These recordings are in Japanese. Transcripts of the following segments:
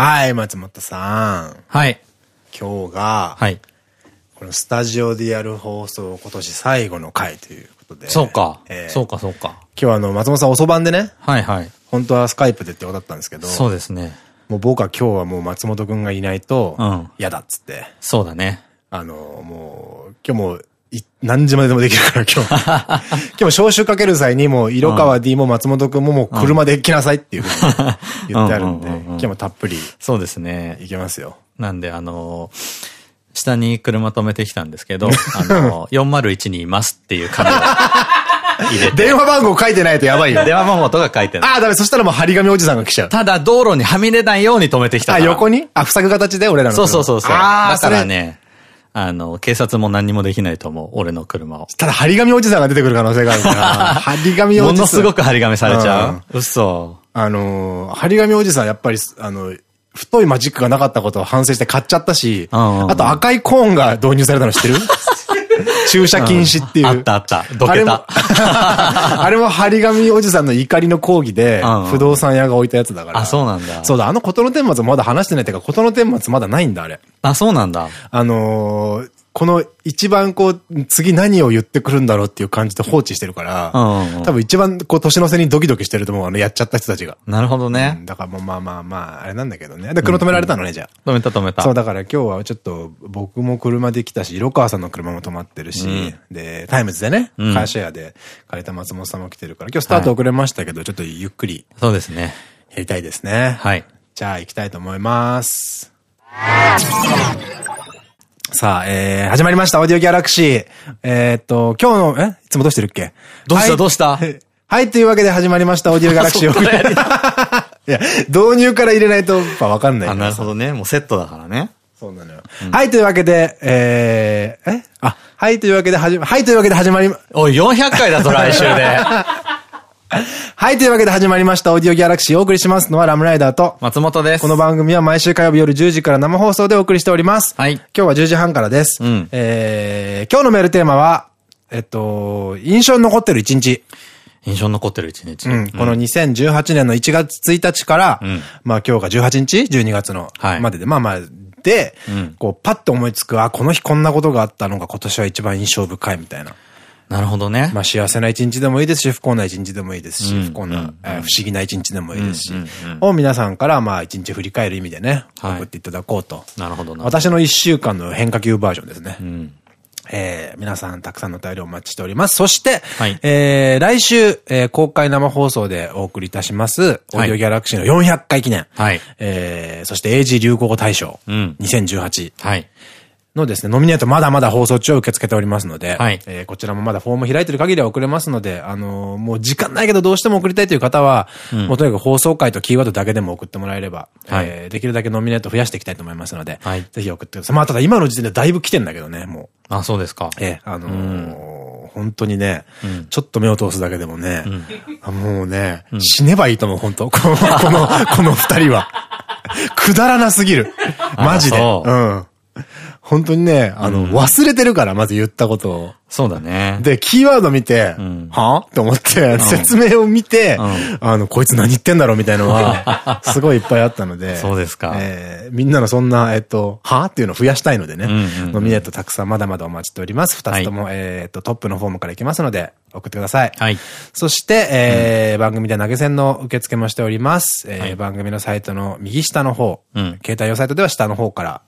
はい、松本さん。はい。今日が、はい。このスタジオでやる放送今年最後の回ということで。そうか。えーそうか、そうか。今日はあの、松本さん遅番でね、はいはい。本当はスカイプでってことだったんですけど、そうですね。もう僕は今日はもう松本くんがいないとうん、嫌だっつって、そうだね。あの、もう、今日も何時まででもできるから今日。今日も招集かける際にもう、色川 D も松本くんももう車で来なさいっていうふうに言ってあるんで、今日もたっぷりそうですね。いけますよ。なんで、あのー下に車止めてきたんですけど、あのー、401にいますっていう紙を。電話番号書いてないとやばいよ。電話番号とか書いてない。ああ、ダメ。そしたらもう張り紙おじさんが来ちゃう。ただ、道路にはみ出ないように止めてきたあ。横に？あ、塞ぐ形で俺らの車。そうそうそうそう。ああ、だから。ね、あの、警察も何にもできないと思う。俺の車を。ただ、張り紙おじさんが出てくる可能性があるから。張り紙おじさん。ものすごく張り紙されちゃう？嘘。あのー、張り紙おじさん、やっぱり、あの、太いマジックがなかったことを反省して買っちゃったし、あと赤いコーンが導入されたの知ってる？駐車禁止っていう。あったあった。どけあれもた。あれも張り紙おじさんの怒りの抗議で不動産屋が置いたやつだから。あ、そうなんだ。そうだ、あの事の顛末まだ話してないっていうか、事の顛末まだないんだ、あれ。あ、そうなんだ。あのーこの一番こう、次何を言ってくるんだろうっていう感じで放置してるから、多分一番こう年の瀬にドキドキしてると思う、あの、やっちゃった人たちが。なるほどうねん。だからもうまあまあまあ、あれなんだけどね。で、車止められたのね、じゃあ。止めた止めた。そう、だから今日はちょっと僕も車で来たし、色川さんの車も止まってるし、で、タイムズでね、うんカーシェアで借りた松本さんも来てるから、今日スタート遅れましたけど、ちょっとゆっくりそうですね。やりたいですね。はい。じゃあ行きたいと思います。さあ、えー、始まりました、オーディオギャラクシー。えーっと、今日の、え？いつもどうしてるっけ？どうした？はいどうした？はい、というわけで始まりました、オーディオギャラクシー。そっからやり いや、導入から入れないとやっぱわかんないかあ、らなるほどね。もうセットだからね。そうなのよ。はい、というわけで、えー、え？あ、はい、というわけで始ま、はい、というわけで始まりま、おい、400回だぞ、来週で。はい、というわけで始まりました、オーディオギャラクシー。お送りしますのはラムライダーと、松本です。この番組は毎週火曜日夜10時から生放送でお送りしております。はい今日は10時半からです。うんえー、今日のメールテーマは、えっと、印象に残ってる一日。印象に残ってる一日。うん。この2018年の1月1日から、うんまあ今日が18日 ?12 月の、はいまでで、まあまあ、で、うんこう、パッと思いつく、あ、この日こんなことがあったのが今年は一番印象深いみたいな。なるほどね。まあ幸せな一日でもいいですし、不幸な一日でもいいですし、うん不幸な、不思議な一日でもいいですし、を皆さんからまあ一日振り返る意味でね、はい送っていただこうと。なるほどな。私の一週間の変化球バージョンですね。うん。えー皆さんたくさんのお便りをお待ちしております。そして、はいえー来週、えー公開生放送でお送りいたします、オーディオギャラクシーの400回記念。はい。えーそして英字流行語大賞うん2018はい。のですね、ノミネートまだまだ放送中を受け付けておりますので、はいえーこちらもまだフォーム開いてる限りは送れますので、あのーもう時間ないけどどうしても送りたいという方は、うんもうとにかく放送回とキーワードだけでも送ってもらえれば、はいえーできるだけノミネート増やしていきたいと思いますので、はいぜひ送ってください。まあただ今の時点でだいぶ来てんだけどね、もう。あ、そうですか。ええ、あのー本当にね、うんちょっと目を通すだけでもね、んあもうね、死ねばいいと思う、本当この、この、この二人は。くだらなすぎる。マジで。うん。本当にね、あの、忘れてるから、まず言ったことを。そうだね。で、キーワード見て、んはって思って、説明を見て、んあの、こいつ何言ってんだろうみたいなのは、すごいいっぱいあったので。そうですかえーみんなのそんな、えっと、はっていうのを増やしたいのでね。うんうんうんノミネートたくさんまだまだお待ちしております。二つとも、えっと、トップのフォームからいきますので、送ってください。はい。そして、えー番組で投げ銭の受付もしております。えーはい番組のサイトの右下の方、うん携帯用サイトでは下の方から、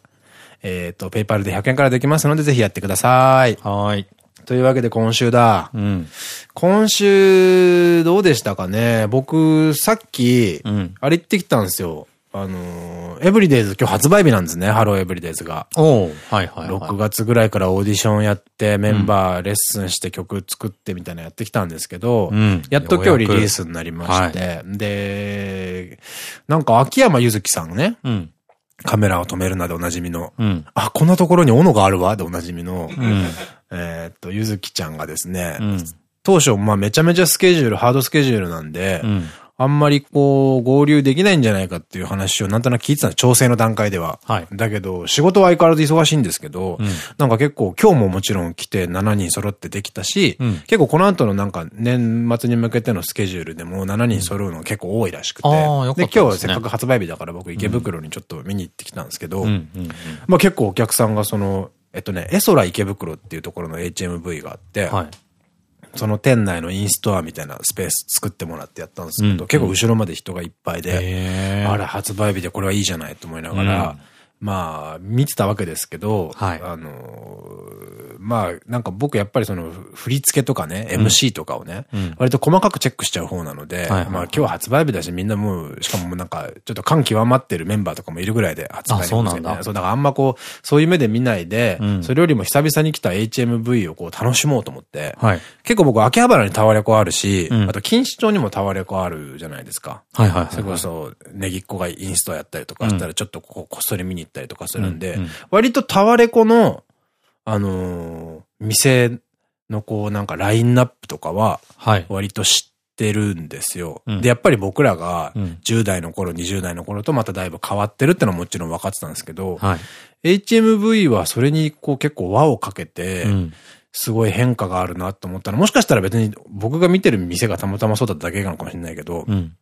えっ、と、ペイパルで100円からできますので、ぜひやってください。はーい。というわけで今週だ。うん。今週、どうでしたかね？僕、さっき、うんあれ行ってきたんですよ。あのーエブリデイズ、今日発売日なんですね。ハローエブリデイズが。おうはいはいはい。6月ぐらいからオーディションやって、メンバーレッスンして曲作ってみたいなのやってきたんですけど、うんやっと今日リリースになりまして、で、なんか秋山ゆずきさんね、うん。カメラを止めるなでおなじみの、うん。あ、こんなところに斧があるわでおなじみの、うん。えーっと、ゆずきちゃんがですね、うん。当初、まあめちゃめちゃスケジュール、ハードスケジュールなんで、うん。あんまりこう、合流できないんじゃないかっていう話をなんとなく聞いてたんです調整の段階では。はい。だけど、仕事は相変わらず忙しいんですけど、うん、なんか結構今日ももちろん来て7人揃ってできたし、うん、結構この後のなんか年末に向けてのスケジュールでも7人揃うの結構多いらしくて、うん、で、今日せっかく発売日だから僕池袋にちょっと見に行ってきたんですけど、まあ結構お客さんがその、えっとね、エソラ池袋っていうところの HMV があって、はいその店内のインストアみたいなスペース作ってもらってやったんですけど、うん、結構後ろまで人がいっぱいで、あれ発売日でこれはいいじゃないと思いながら、まあ、見てたわけですけど、はい、あの、まあ、なんか僕やっぱりその、振り付けとかね、うん、MC とかをね、うん、割と細かくチェックしちゃう方なので、まあ今日は発売日だしみんなもう、しかもなんか、ちょっと感極まってるメンバーとかもいるぐらいで発売日そうなんだ。そう、だからあんまこう、そういう目で見ないで、うん、それよりも久々に来た HMV をこう楽しもうと思って、はい、結構僕秋葉原にタワレコあるし、あと錦糸町にもタワレコあるじゃないですか。はいはい。それこそ、ネギっ子がインストやったりとかしたらちょっとここっそり見に行ったりとかするんで、割とタワレコの、あのー、店のこうなんかラインナップとかは、割と知ってるんですよ。はい、で、やっぱり僕らが10代の頃、20代の頃とまただいぶ変わってるってのはもちろん分かってたんですけど、はい、HMV はそれにこう結構輪をかけて、すごい変化があるなと思ったら、もしかしたら別に僕が見てる店がたまたまそうだっただけなのかもしれないけど、うん、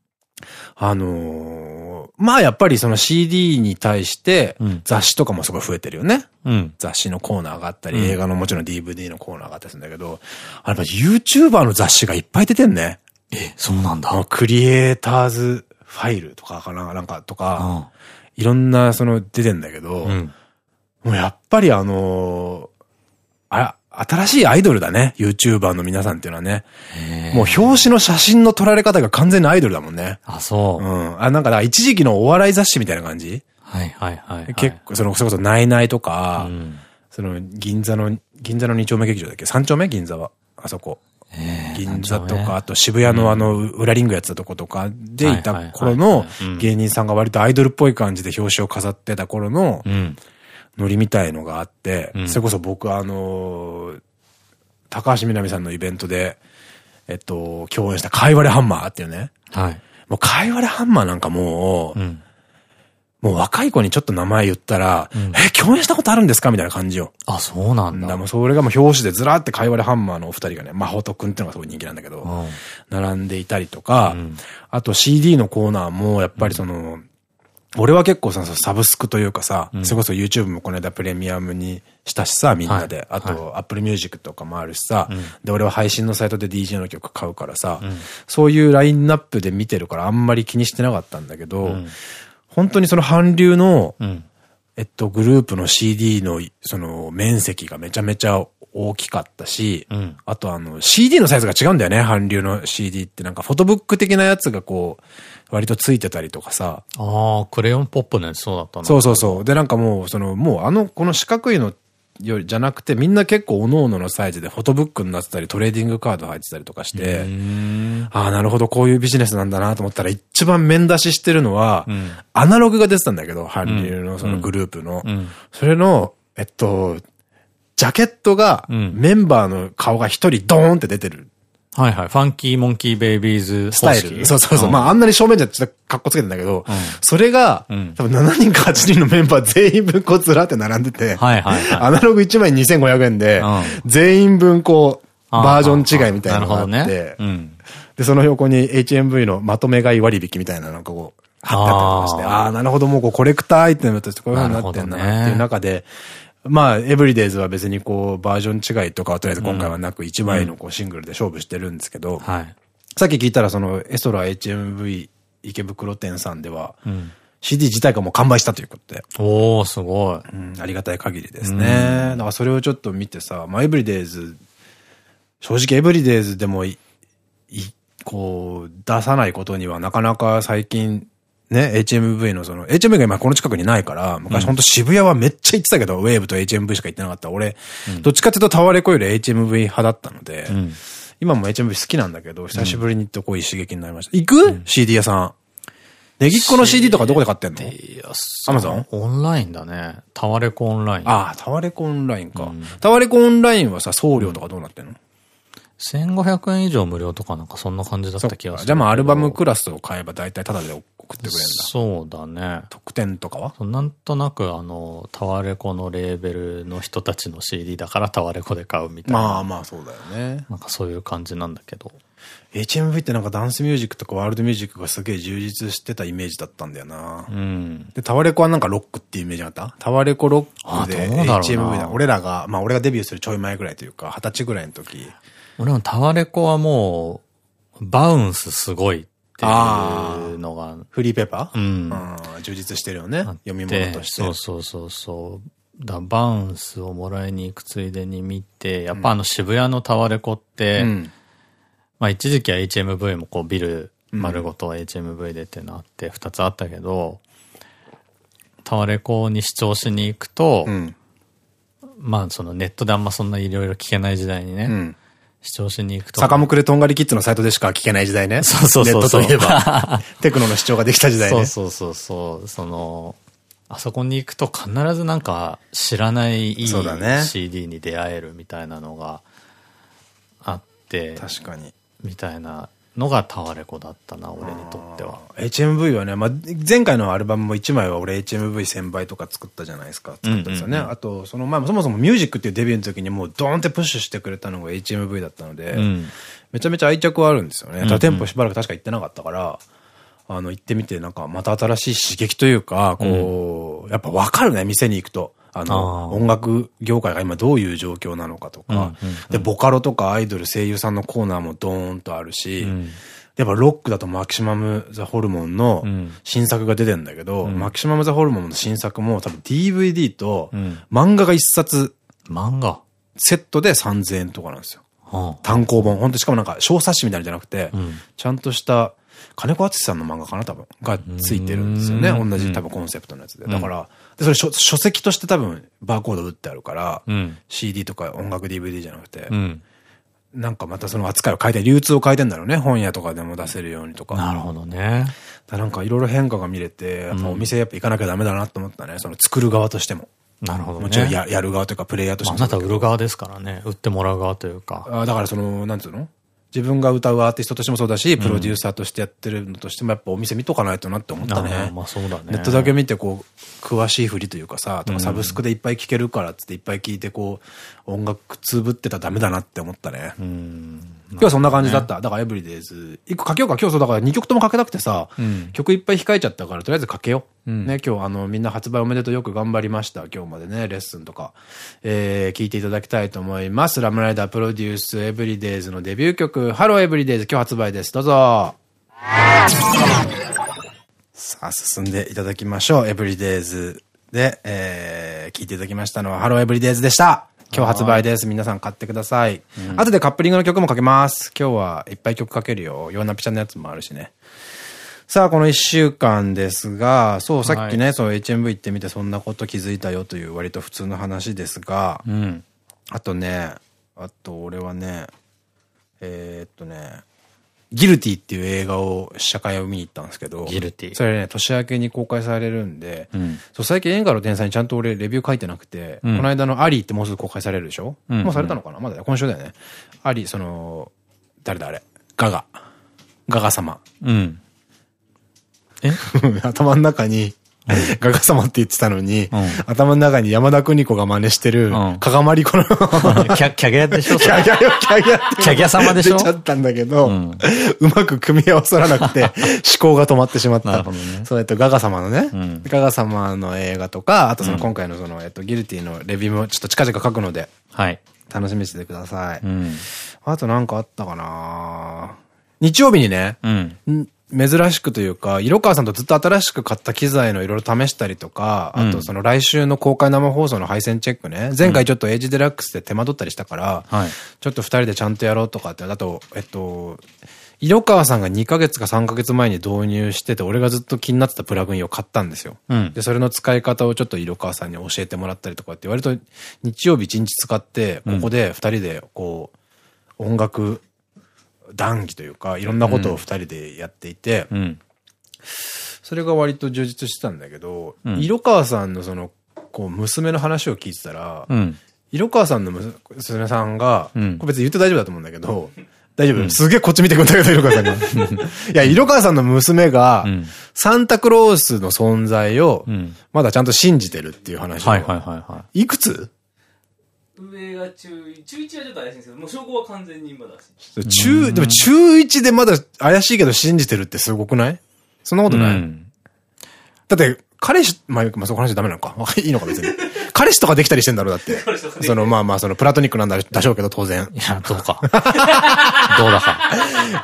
あのー、まあやっぱりその CD に対して雑誌とかもすごい増えてるよね。うん、雑誌のコーナーがあったり、映画のもちろん DVD のコーナーがあったりするんだけど、あれ YouTuber の雑誌がいっぱい出てんね。え、そうなんだ。クリエイターズファイルとかかな、なんかとか、いろんなその出てんだけど、うん、もうやっぱりあの新しいアイドルだね。YouTuber の皆さんっていうのはね。もう表紙の写真の撮られ方が完全にアイドルだもんね。あ、そう。うん。あ、なんか一時期のお笑い雑誌みたいな感じ？はいはいはい、結構、その、それこそナイナイとか、うん、その、銀座の、銀座の二丁目劇場だっけ？三丁目？銀座は。あそこ。銀座とか、あと渋谷のあの、裏リングやってたとことかでいた頃の芸人さんが割とアイドルっぽい感じで表紙を飾ってた頃の、うんノリみたいのがあって、うん、それこそ僕あのー、高橋みなみさんのイベントで、えっと、共演したカイワレハンマーっていうね。はい。もうカイワレハンマーなんかもう、うん、もう若い子にちょっと名前言ったら、うん、え、共演したことあるんですかみたいな感じよ。あ、そうなんだ。だもうそれがもう表紙でずらってカイワレハンマーのお二人がね、マホトくんっていうのがすごい人気なんだけど、うん、並んでいたりとか、あと CD のコーナーもやっぱりその、俺は結構さ、サブスクというかさ、うん、それこそ YouTube もこの間プレミアムにしたしさ、みんなで。はい、あと、Apple Music とかもあるしさ、うん、で、俺は配信のサイトで DJ の曲買うからさ、うん、そういうラインナップで見てるからあんまり気にしてなかったんだけど、本当にその韓流の、えっと、グループの CD の、その、面積がめちゃめちゃ大きかったし、うん、あとあの、CD のサイズが違うんだよね、韓流の CD って。なんか、フォトブック的なやつがこう、割とついてたりとかさ。ああ、クレヨンポップのやつそうだったそうそうそう。で、なんかもう、その、もうあの、この四角いのよりじゃなくて、みんな結構各々のサイズでフォトブックになってたり、トレーディングカード入ってたりとかして、ああ、なるほど、こういうビジネスなんだなと思ったら、一番面出ししてるのは、うん、アナログが出てたんだけど、韓流のそのグループの。うんうん、それの、えっと、ジャケットが、メンバーの顔が一人ドーンって出てる。はいはい。ファンキーモンキーベイビーズスタイル。そうそうそう。まああんなに正面じゃちょっと格好つけてんだけど、それが、多分7人か8人のメンバー全員分こうずらって並んでて、はいはいアナログ1枚2500円で、全員分こう、バージョン違いみたいなのがあって、で、その横に HMV のまとめ買い割引みたいななんかこう、貼ってあったりして、ああ、なるほど、もうこうコレクターアイテムとしてこういう風になってんだなっていう中で、まあ、エブリデイズは別にこう、バージョン違いとかはとりあえず今回はなく、1枚のこうシングルで勝負してるんですけど、はい、さっき聞いたらその、エソラ HMV 池袋店さんでは、うん、CD 自体がもう完売したということで。おー、すごい。うん、ありがたい限りですね。だからそれをちょっと見てさ、まあ、エブリデイズ、正直エブリデイズでもい、い、こう、出さないことにはなかなか最近ね、HMV のその、HMV が今この近くにないから、昔ほんと渋谷はめっちゃ行ってたけど、ウェーブと HMV しか行ってなかった。俺、うん、どっちかっていうとタワレコより HMV 派だったので、うん、今も HMV 好きなんだけど、久しぶりに行ってこういう刺激になりました。行く、うん、?CD 屋さん。ネギっ子の CD とかどこで買ってんの？アマゾンオンラインだね。タワレコオンライン。ああ、タワレコオンラインか。タワレコオンラインはさ、送料とかどうなってんの？1500円以上無料とかなんかそんな感じだった気がする。じゃあまあアルバムクラスを買えば大体タダで送ってくれるんだ。そうだね。特典とかは？なんとなくあの、タワレコのレーベルの人たちの CD だからタワレコで買うみたいな。まあまあそうだよね。なんかそういう感じなんだけど。HMV ってなんかダンスミュージックとかワールドミュージックがすげえ充実してたイメージだったんだよな。うん。で、タワレコはなんかロックっていうイメージがあった？タワレコロックで HMV だ。俺らが、まあ俺がデビューするちょい前ぐらいというか、二十歳ぐらいの時。俺もタワレコはもう、バウンスすごいっていうのが。フリーペーパー？うん。充実してるよね。読み物として。そうそうそうそう。だバウンスをもらいに行くついでに見て、やっぱあの渋谷のタワレコって、うん、まあ一時期は HMV もこうビル丸ごと HMV でってなって二つあったけど、タワレコに視聴しに行くと、うん、まあそのネットであんまそんないろいろ聞けない時代にね、うん視聴しに行くと。坂むくれとんがりキッズのサイトでしか聞けない時代ね。そうそうそうネットといえば。テクノの視聴ができた時代ね。そうそうそうそう。その、あそこに行くと必ずなんか知らないいい CD に出会えるみたいなのがあって。確かに。みたいなのがタワレコだったな、俺にとっては。HMV はね、まあ、前回のアルバムも1枚は俺 HMV1000 倍とか作ったじゃないですか。作ったんですよね。あと、その前もそもそもミュージックっていうデビューの時にもうドーンってプッシュしてくれたのが HMV だったので、うん、めちゃめちゃ愛着はあるんですよね。ただ店舗しばらく確か行ってなかったから、あの、行ってみてなんかまた新しい刺激というか、こう、うん、やっぱわかるね、店に行くと。あの、音楽業界が今どういう状況なのかとか、で、ボカロとかアイドル、声優さんのコーナーもドーンとあるし、うんやっぱロックだとマキシマム・ザ・ホルモンの新作が出てんだけど、うん、マキシマム・ザ・ホルモンの新作も多分 DVD と漫画が一冊。漫画セットで3000円とかなんですよ。はあ、単行本。ほんとしかもなんか小冊子みたいなんじゃなくて、うん、ちゃんとした金子敦さんの漫画かな多分。がついてるんですよね。同じ多分コンセプトのやつで。だから、でそれ書書籍として多分バーコード打ってあるから、うん、CD とか音楽 DVD じゃなくて、うんなんかまたその扱いを変えて、流通を変えてんだろうね。本屋とかでも出せるようにとか。なるほどね。なんかいろいろ変化が見れて、やっぱお店やっぱ行かなきゃダメだなと思ったね。その作る側としても。なるほどね。もちろんややる側というかプレイヤーとしても。あなた売る側ですからね。売ってもらう側というか。あだからその、なんつうの？自分が歌うアーティストとしてもそうだし、プロデューサーとしてやってるのとしても、やっぱお店見とかないとなって思ったね。まあそうだね。ネットだけ見て、こう、詳しいふりというかさ、とかサブスクでいっぱい聴けるからっつっていっぱい聴いて、こう、音楽つぶってたらダメだなって思ったね。今日はそんな感じだった。だからエブリデイズ。一個かけようか。今日そうだから2曲ともかけたくてさ、曲いっぱい控えちゃったから、とりあえずかけよう。ね、今日あの、みんな発売おめでとうよく頑張りました。今日までね、レッスンとか、えー、聞いていただきたいと思います。ラムライダープロデュースエブリデイズのデビュー曲、ハローエブリデイズ今日発売です。どうぞ。さあ、進んでいただきましょう。エブリデイズで、えー、聞いていただきましたのは、ハローエブリデイズでした。今日発売です。皆さん買ってください。うん、後でカップリングの曲もかけます。今日はいっぱい曲かけるよ。ヨーナピちゃんのやつもあるしね。さあ、この一週間ですが、そう、さっきね、はい、そう HMV 行ってみてそんなこと気づいたよという割と普通の話ですが、うん、あとね、あと俺はね、えー、っとね、ギルティっていう映画を試写会を見に行ったんですけど、ギルティ。それね、年明けに公開されるんで、うん、そう、最近映画の天才にちゃんと俺レビュー書いてなくて、うん、この間のアリーってもうすぐ公開されるでしょ、うん、もうされたのかな？まだ今週だよね。アリー、その、誰だあれガガ。ガガ様。うん。え？頭の中に、ガガ様って言ってたのに、頭の中に山田邦子が真似してる、かがまりこの キャ、キャギャでしょキャギャ、キャギャキャギャ様でしょ？出ちゃったんだけど、うまく組み合わさらなくて、思考が止まってしまった。そう、えっと、ガガ様のね、ガガ様の映画とか、あとその今回のその、えっと、ギルティのレビューもちょっと近々書くので、はい。楽しみにしててください。あとなんかあったかな。日曜日にね、珍しくというか、色川さんとずっと新しく買った機材のいろいろ試したりとか、あとその来週の公開生放送の配線チェックね、前回ちょっとエイジデラックスで手間取ったりしたから、はい、ちょっと二人でちゃんとやろうとかって、あと、えっと、色川さんが2ヶ月か3ヶ月前に導入してて、俺がずっと気になってたプラグインを買ったんですよ。うん、で、それの使い方をちょっと色川さんに教えてもらったりとかって、割と日曜日一日使って、ここで二人でこう、音楽談義というか、いろんなことを二人でやっていて、うん、それが割と充実してたんだけど、うん、色川さんのその、こう、娘の話を聞いてたら、うん、色川さんの娘さんが、これ別に言って大丈夫だと思うんだけど、大丈夫、すげえこっち見てくんだけど、色川さんが。いや、色川さんの娘が、サンタクロースの存在を、まだちゃんと信じてるっていう話はいはいはいはい。いくつ？上が中1、中1はちょっと怪しいんですけど、もう証拠は完全にまだ。中、でも中1でまだ怪しいけど信じてるってすごくない？そんなことない、だって、彼氏、まあ、まあ、そこ話ダメなのか。いいのか別に。彼氏とかできたりしてんだろうだって。その、まあまあ、その、プラトニックなんだでしょうけど、当然。いや、どうか。どうだか。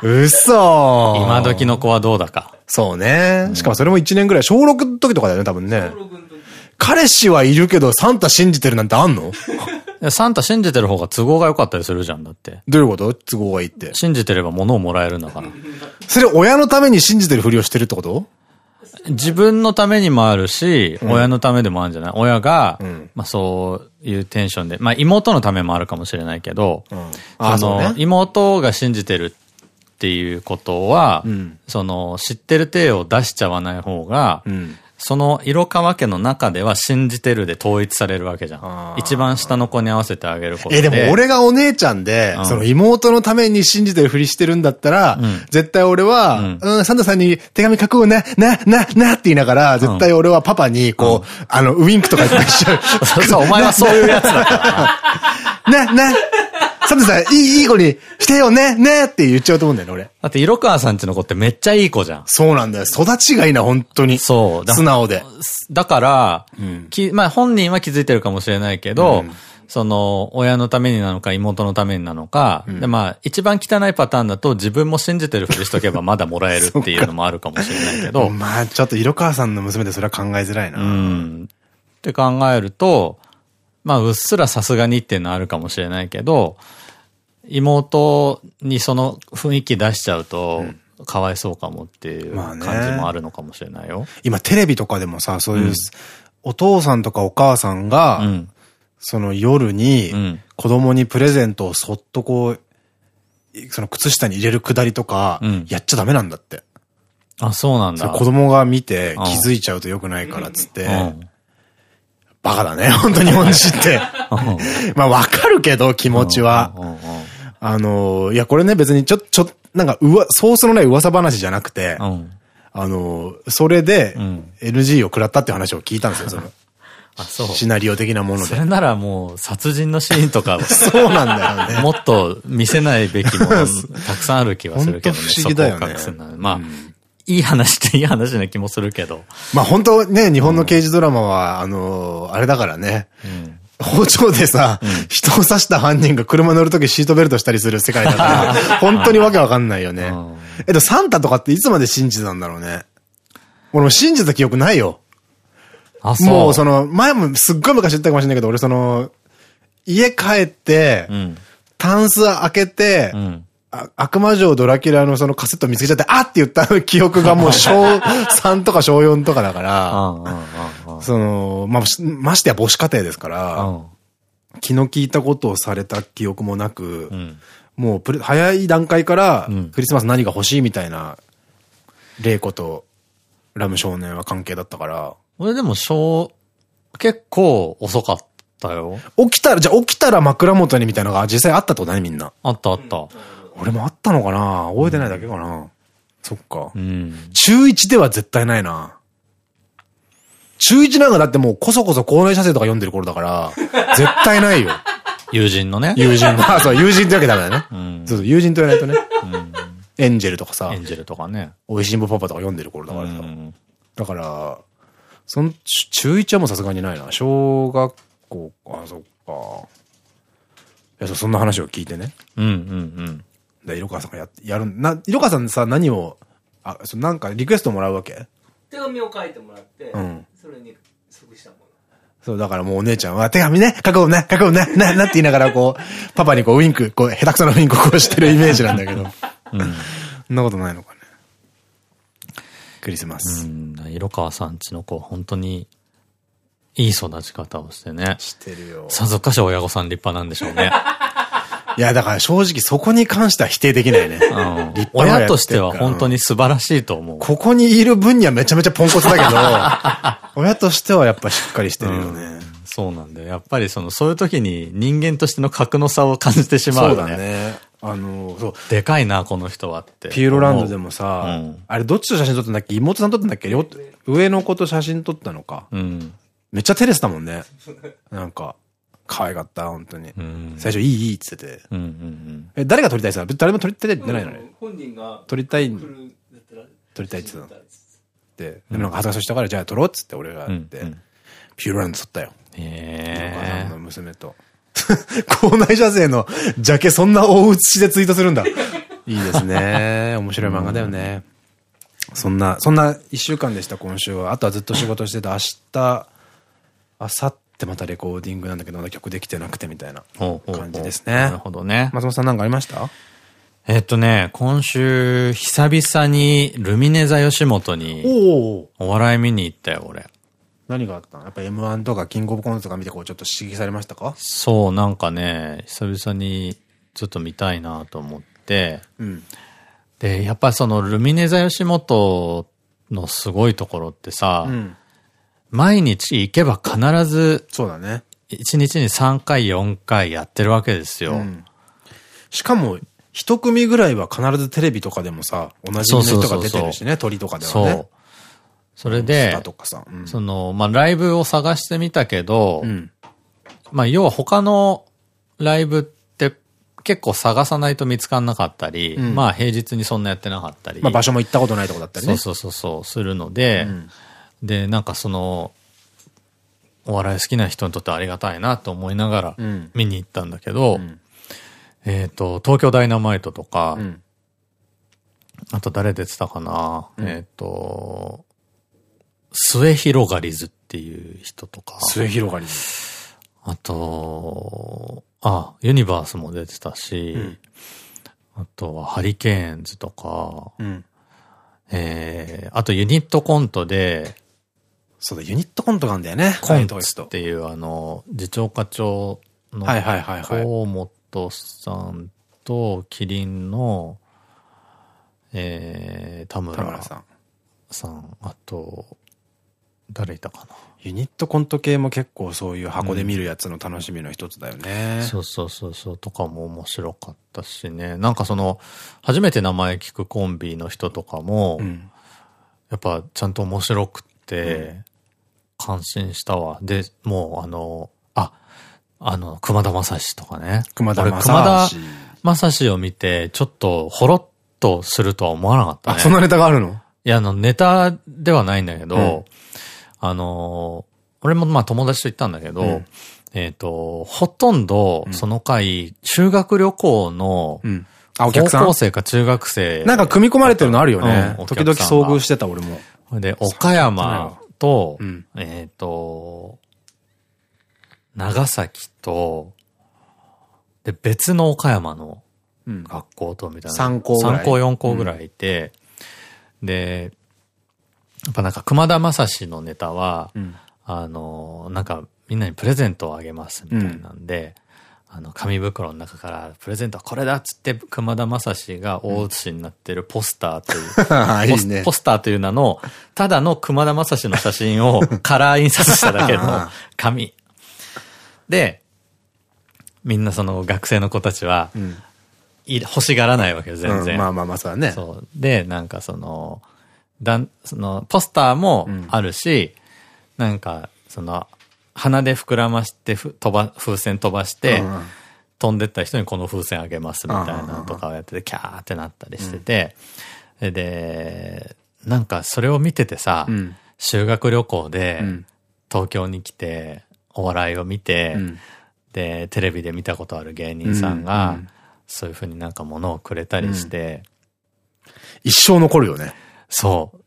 嘘今時の子はどうだか。そうね。しかもそれも1年ぐらい、小6の時とかだよね、多分ね。彼氏はいるけど、サンタ信じてるなんてあんの？サンタ信じてる方が都合が良かったりするじゃん、だって。どういうこと？都合がいいって。信じてれば物をもらえるんだから。それ親のために信じてるふりをしてるってこと？自分のためにもあるし、うん、親のためでもあるんじゃない？親が、うん、まあそういうテンションで、まあ妹のためもあるかもしれないけど、うん、あの、ね、妹が信じてるっていうことは、その知ってる体を出しちゃわない方が、その色川家の中では信じてるで統一されるわけじゃん。一番下の子に合わせてあげることで。え、でも俺がお姉ちゃんで、うん、その妹のために信じてるふりしてるんだったら、うん、絶対俺は、うん、うん、サンタさんに手紙書こうな、な、な、なって言いながら、絶対俺はパパに、こう、あの、ウィンクとか言ってしちゃう。そうそう、お前はそういうやつだから。な、な、サンタさん、いい、いい子にしてよね、ねって言っちゃうと思うんだよね、俺。だって、色川さんちの子ってめっちゃいい子じゃん。そうなんだよ。育ちがいいな、本当に。そう。素直で。だから、うん、きまあ本人は気づいてるかもしれないけど、うんその、親のためになのか、妹のためになのか、うん、で、まあ、一番汚いパターンだと、自分も信じてるふりしとけばまだもらえるっていうのもあるかもしれないけど。まあ、ちょっと色川さんの娘でそれは考えづらいな。うん。って考えると、まあ、うっすらさすがにっていうのはあるかもしれないけど、妹にその雰囲気出しちゃうと、かわいそうかもっていう感じもあるのかもしれないよ。今テレビとかでもさ、そういう、お父さんとかお母さんが、その夜に子供にプレゼントをそっとこう、その靴下に入れるくだりとか、やっちゃダメなんだって。あ、そうなんだ。子供が見て気づいちゃうと良くないからっつって、バカだね、本当日本人って。まあわかるけど、気持ちは。あの、いや、これね、別にちょ、ちょ、なんか、うわ、ソースのない噂話じゃなくて、うん、あの、それで、NG を食らったって話を聞いたんですよ、その。あ、そう。シナリオ的なもので。それならもう、殺人のシーンとかそうなんだよね。もっと見せないべきもの、たくさんある気はするけどね。不思議だよね。まあ、うん、いい話っていい話な気もするけど。まあ本当ね、日本の刑事ドラマは、あの、あれだからね。うん包丁でさ、うん、人を刺した犯人が車乗るときシートベルトしたりする世界だから、本当にわけわかんないよね。えっと、サンタとかっていつまで信じてたんだろうね。俺も信じた記憶ないよ。あ、そう。もうその、前もすっごい昔言ったかもしれないけど、俺その、家帰って、うん、タンス開けて、うん悪魔城ドラキュラのそのカセット見つけちゃって、あって言った記憶がもう小3とか小4とかだから、その、まあ、ましてや母子家庭ですから、気の利いたことをされた記憶もなく、うん、もう早い段階からクリスマス何が欲しいみたいな、玲子とラム少年は関係だったから。俺でも小、結構遅かったよ。起きたら、じゃあ起きたら枕元にみたいなのが実際あったってことねみんな。あったあった。俺もあったのかな？覚えてないだけかな、うん、そっか。うん、中1では絶対ないな。中1なんかだってもうこそこそ校内写生とか読んでる頃だから、絶対ないよ。友人のね。友人の。あ、そう、友人ってわけダメだね。うん、そうそう、友人と言わないとね。うん、エンジェルとかさ。エンジェルとかね。おいしんぼパパとか読んでる頃だからさ。だから、その、中1はもうさすがにないな。小学校、あ、そっか。いや、そんな話を聞いてね。うんうんうん。で、色川さんがや、やる、な、色川さんさ、何を、あ、そなんかリクエストもらうわけ？手紙を書いてもらって、うん。それに即したもの。そう、だからもうお姉ちゃんは、手紙ね、書こうね、書こうね、な、なって言いながらこう、パパにこうウィンク、こう、下手くそなウィンクをこうしてるイメージなんだけど。うん。そんなことないのかね。クリスマス。うん、色川さんちの子、本当に、いい育ち方をしてね。してるよ。さぞかし親御さん立派なんでしょうね。いや、だから正直そこに関しては否定できないね。うん、親としては本当に素晴らしいと思う。ここにいる分にはめちゃめちゃポンコツだけど、親としてはやっぱしっかりしてるよね。そうなんだよ。やっぱりその、そういう時に人間としての格の差を感じてしまうよね。そうだね。あの、そう。でかいな、この人はって。ピューロランドでもさ、うん、あれどっちと写真撮ったんだっけ？妹さん撮ったんだっけ？上の子と写真撮ったのか。うん、めっちゃ照れてたもんね。なんか。可愛かった、本当に。最初、いい、いいっつってて。え、誰が撮りたいさ誰も撮りたいってないのね。本人が。撮りたい。撮りたいって言ってたの。で、でもなんか恥ずかししたから、じゃあ撮ろうっつって俺がって、ピューロランド撮ったよ。へえ。の娘と。校内射精のジャケそんな大写しでツイートするんだ。いいですね。面白い漫画だよね。そんな、そんな一週間でした、今週は。あとはずっと仕事してて、明日、明後日またレコーディングなんだけど、まだ曲できてなくてみたいな感じですね。なるほどね。松本さんなんかありました？えっとね、今週、久々にルミネ座吉本に、お笑い見に行ったよ、俺。何があったの？やっぱ M1 とかキングオブコントとか見てこうちょっと刺激されましたか？そう、なんかね、久々にちょっと見たいなと思って、うん、で、やっぱそのルミネ座吉本のすごいところってさ、うん、毎日行けば必ず、そうだね。1日に3回、4回やってるわけですよ。うん、しかも、一組ぐらいは必ずテレビとかでもさ、同じ人が出てるしね、鳥とかではね。そう。それで、うん、その、まあ、ライブを探してみたけど、うん、まあ、要は他のライブって結構探さないと見つかんなかったり、うん、まあ、平日にそんなやってなかったり。まあ、場所も行ったことないとこだったりね。そうそうそう、するので、で、なんかその、お笑い好きな人にとってありがたいなと思いながら見に行ったんだけど、えっと、東京ダイナマイトとか、あと誰出てたかな、えっと、末広がりずっていう人とか。末広がりず。あと、あ、ユニバースも出てたし、うん、あとはハリケーンズとか、うん、えー、あとユニットコントで、そうだ、ユニットコントがあるんだよね。コントっていうあの、次長課長の、はいはいはいはい。河本さんとキリンの、えー、田村さん。さん、あと、誰いたかな。ユニットコント系も結構そういう箱で見るやつの楽しみの一つだよね。うん、そうそうそうそう、とかも面白かったしね。なんかその、初めて名前聞くコンビの人とかも、うん、やっぱちゃんと面白くて、感心したわ。で、もうあの、あ、あの、熊田正史とかね。熊田正史。熊田正史を見て、ちょっとほろっとするとは思わなかったね。あ、そんなネタがあるの？いや、あの、ネタではないんだけど、うんあの俺もまあ友達と行ったんだけど、うん、えっと、ほとんどその回、修学旅行の、高校生か中学生。なんか組み込まれてるのあるよね。時々遭遇してた俺も。で、岡山と、えっと、長崎と、で、別の岡山の学校とみたいな。3校ぐらい。3校4校ぐらいいて、で、やっぱなんか熊田正史のネタは、うん、あの、なんかみんなにプレゼントをあげますみたいなんで、うん、あの、紙袋の中からプレゼントはこれだっつって熊田正史が大写しになってるポスターという、いいね、ポスターという名の、ただの熊田正史の写真をカラー印刷しただけの 紙。で、みんなその学生の子たちは、うん、欲しがらないわけよ、全然。まあまあまあ、そうだね。そう。で、なんかその、だん、その、ポスターもあるし、うん、なんか、その、鼻で膨らましてふ、飛ば、風船飛ばして、うん飛んでった人にこの風船あげますみたいなとかをやってて、キャーってなったりしてて、うん、で、なんかそれを見ててさ、うん、修学旅行で東京に来て、お笑いを見て、うん、で、テレビで見たことある芸人さんが、そういうふうになんか物をくれたりして、一生残るよね。そう。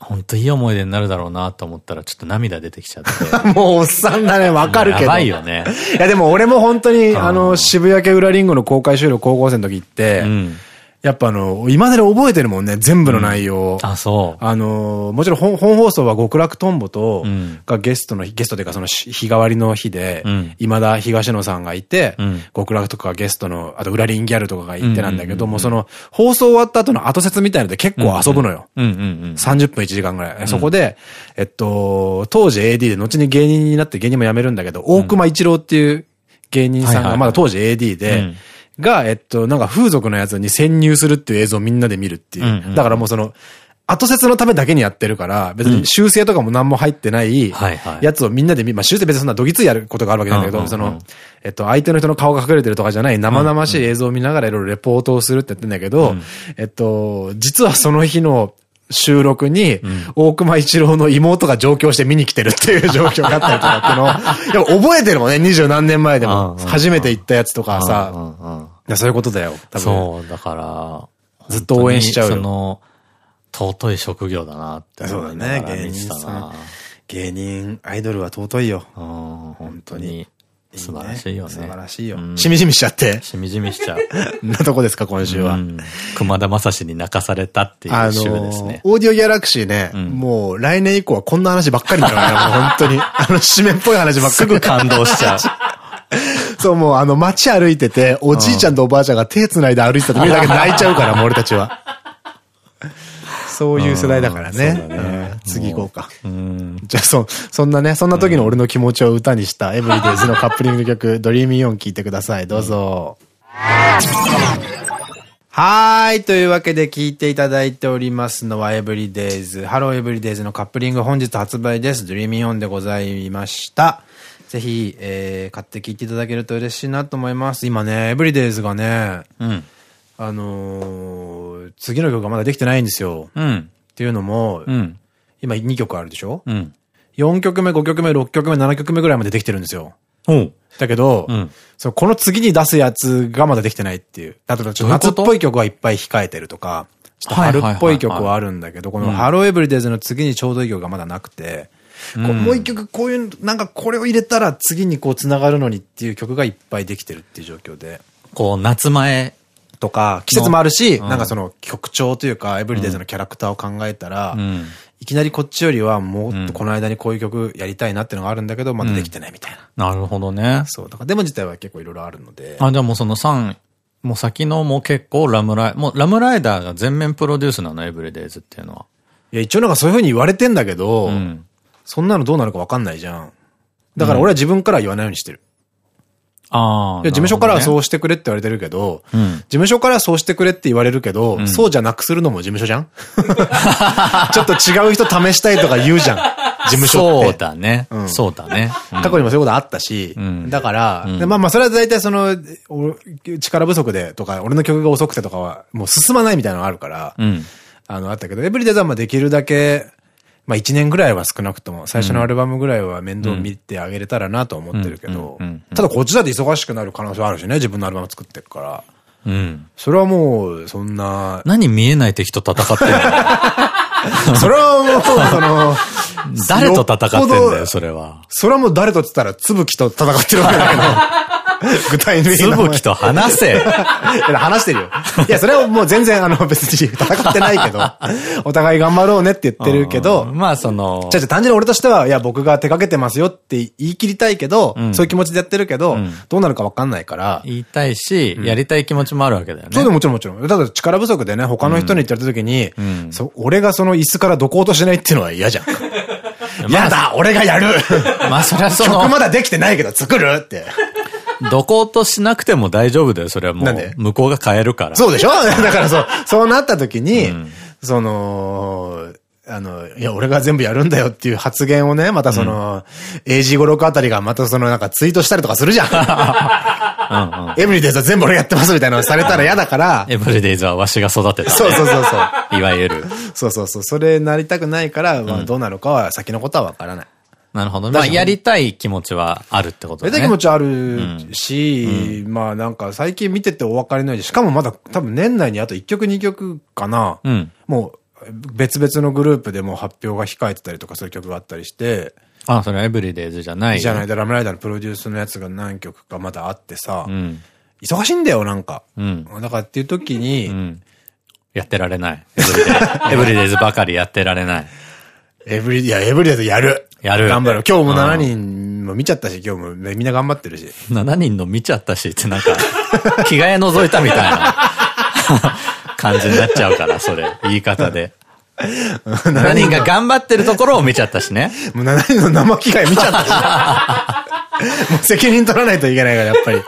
本当いい思い出になるだろうなと思ったらちょっと涙出てきちゃって。もうおっさんだね、わかるけど。やばいよね。いやでも俺も本当に、あの、渋谷系裏リンゴの公開収録高校生の時行って、うん、やっぱあの、今まで覚えてるもんね、全部の内容。あ、そう。あの、もちろん本本放送は極楽とんぼと、がゲストの日、ゲストというかその日日替わりの日で、今田東野さんがいて、極楽とかゲストの、あと裏リンギャルとかがいてなんだけども、その放送終わった後の後説みたいので結構遊ぶのよ。30分1時間ぐらい。そこで、えっと、当時 AD で後に芸人になって芸人も辞めるんだけど、大熊一郎っていう芸人さんがまだ当時 AD で、が、えっと、なんか風俗のやつに潜入するっていう映像をみんなで見るっていう。だからもうその、後説のためだけにやってるから、別に修正とかも何も入ってないやつをみんなで見、まあ修正別にそんなどぎついやることがあるわけだけど、その、えっと、相手の人の顔が隠れてるとかじゃない生々しい映像を見ながらいろいろレポートをするって言ってんだけど、えっと、実はその日の収録に、大熊一郎の妹が上京して見に来てるっていう状況があったりとかっていうのを、やっぱ覚えてるもんね、二十何年前でも。初めて行ったやつとかさ。そういうことだよ、多分。そう、だから、ずっと応援しちゃうよ。その、尊い職業だなってそうだね、芸人さん。芸人、アイドルは尊いよ。本当に。素晴らしいよね。素晴らしいよ。しみじみしちゃって。しみじみしちゃう。なとこですか、今週は。熊田正史に泣かされたっていう週ですね。オーディオギャラクシーね、もう来年以降はこんな話ばっかりだからね、本当に。あの、締めっぽい話ばっかり。すぐ感動しちゃう。そう、もうあの街歩いてて、おじいちゃんとおばあちゃんが手繋いで歩いてたと見るだけ泣いちゃうから、もう俺たちは。そういう世代だからね。次行こうか。じゃあ、そ、そんなね、そんな時の俺の気持ちを歌にしたエブリデイズのカップリング曲、ドリーミーオン聴いてください。どうぞ。はーい。というわけで聴いていただいておりますのはエブリデイズ。ハローエブリデイズのカップリング本日発売です。ドリーミーオンでございました。ぜひ、えー、買って聴いていただけると嬉しいなと思います。今ね、エブリデイズがね、うん、あのー、次の曲がまだできてないんですよ。うん。っていうのも、うん、今2曲あるでしょ？うん。4曲目、5曲目、6曲目、7曲目ぐらいまでできてるんですよ。うん。だけど、うん、そこの次に出すやつがまだできてないっていう。例えばちょっと夏っぽい曲はいっぱい控えてるとか、ちょっと春っぽい曲はあるんだけど、このハローエブリデイズの次にちょうどいい曲がまだなくて、うん、もう一曲こういう、なんかこれを入れたら次にこう繋がるのにっていう曲がいっぱいできてるっていう状況で。こう、夏前とか、季節もあるし、なんかその曲調というか、エブリデイズのキャラクターを考えたら、いきなりこっちよりはもっとこの間にこういう曲やりたいなっていうのがあるんだけど、まだできてないみたいな。なるほどね。そう。だからデモ自体は結構いろいろあるので。あ、じゃあもうその3、もう先のもう結構ラムライ、もうラムライダーが全面プロデュースなの、エブリデイズっていうのは。いや、一応なんかそういうふうに言われてんだけど、うん、そんなのどうなるかわかんないじゃん。だから俺は自分からは言わないようにしてる。ああ。事務所からはそうしてくれって言われてるけど、うん、事務所からはそうしてくれって言われるけど、うん、そうじゃなくするのも事務所じゃん？ちょっと違う人試したいとか言うじゃん。事務所って。そうだね。うん、そうだね。過去にもそういうことあったし、だから、まあまあそれは大体その、力不足でとか、俺の曲が遅くてとかは、もう進まないみたいなのがあるから、あの、あったけど、エブリデザーはできるだけ、まあ1年ぐらいは少なくとも、最初のアルバムぐらいは面倒見てあげれたらなと思ってるけど、ただこっちだって忙しくなる可能性あるしね、自分のアルバム作ってるから。うん。それはもう、そんな。何見えない敵と戦ってんの それはもう、その、誰と戦ってんだよ、それは。それはもう誰とって言ったら、つぶきと戦ってるわけだけど。具体的な。つぶきと話せ。話してるよ。いや、それはもう全然、あの、別に戦ってないけど、お互い頑張ろうねって言ってるけど、まあその、じゃじゃ単純に俺としては、いや、僕が手掛けてますよって言い切りたいけど、うん、そういう気持ちでやってるけど、うん、どうなるかわかんないから。言いたいし、やりたい気持ちもあるわけだよね。そうでもちろんもちろん。ただ力不足でね、他の人に言ってた時に、そ俺がその椅子からどこうとしないっていうのは嫌じゃん。やだ俺がやるまあそれはその。曲まだできてないけど作るって。どことしなくても大丈夫だよ、それはもう。向こうが変えるから。そうでしょ？だからそう、そうなった時に、うん、その、あの、いや、俺が全部やるんだよっていう発言をね、またその、うん、AG 語録あたりがまたそのなんかツイートしたりとかするじゃん。エブリデイズは全部俺やってますみたいなのされたら嫌だから。エブリデイズはわしが育てた、ね。そうそうそうそう。いわゆる。そうそうそう。それなりたくないから、まあどうなるかは先のことはわからない。なるほど。まあ、やりたい気持ちはあるってことね。やりたい気持ちあるし、うん、まあなんか最近見ててお分かりのように、しかもまだ多分年内にあと1曲2曲かな。うん、もう別々のグループでも発表が控えてたりとかそういう曲があったりして。ああ、それはエブリデイズじゃない。じゃない。ラムライダーのプロデュースのやつが何曲かまだあってさ、うん、忙しいんだよ、なんか。うん、だからっていう時に、うんやってられない。エブリデイ。エブリデイズばかりやってられない。エブリ、いや、エブリデイズやる。やる。頑張る。今日も7人も見ちゃったし、今日もみんな頑張ってるし。7人の見ちゃったしってなんか、着替え覗いたみたいな 感じになっちゃうから、それ。言い方で。7人が頑張ってるところを見ちゃったしね。もう7人の生着替え見ちゃったし。もう責任取らないといけないから、やっぱり。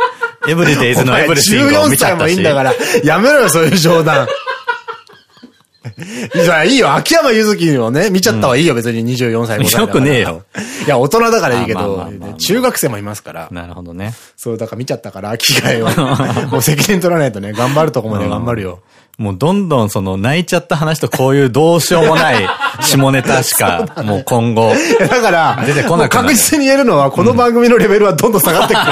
エブリデイズのエブリシングを見14歳もちゃったし。いいんだから、やめろよ、そういう冗談。いや、いいよ。秋山ゆずきをね、見ちゃったはいいよ、別に24歳も。よくねえよ。いや、大人だからいいけど中学生もいますから。なるほどね。そう、だから見ちゃったから、着替えを。もう責任取らないとね、頑張るとこまで頑張るよ。もうどんどんその泣いちゃった話とこういうどうしようもない 下ネタしか、もう今後。だから、出てこなくな確実に言えるのは、この番組のレベルはどんどん下がってくる。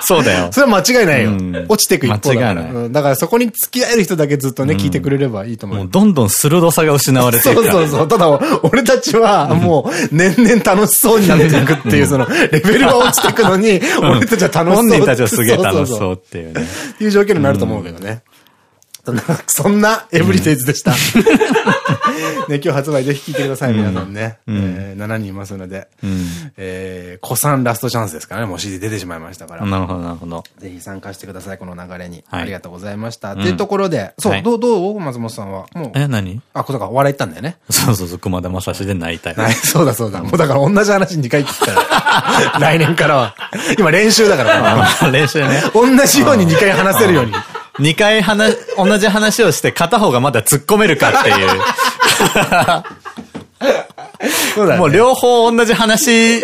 そうだよ。それは間違いないようん。落ちていく一方だから。間違いないうんだからそこに付き合える人だけずっとね、聞いてくれればいいと思うよ。もうどんどん鋭さが失われてそいうくから。そうそう。ただ、俺たちは、もう、年々楽しそうになっていくっていう、その、レベルは落ちていくのに、俺たちは楽しそう。本人たちはすげえ楽しそそうっていうね。っていう状況になると思うけどね。そんな、そんなエブリデイズでした。ね、今日発売ぜひ聞いてください、皆さんね。えー7人いますので。えー、古参ラストチャンスですからね、もう CD 出てしまいましたから。なるほど、なるほど。ぜひ参加してください、この流れに。はいありがとうございました。っていうところで、そう、はいどう、どう松本さんは？もう、え、何？あ、そうか、お笑い行ったんだよね。そうそうそう、熊田正史で泣いたよ。はい、そうだそうだ。もうだから同じ話2回聞くから。来年からは。今練習だから。練習ね。同じように2回話せるように。二回話、同じ話をして片方がまだ突っ込めるかっていう。そうだね。もう両方同じ話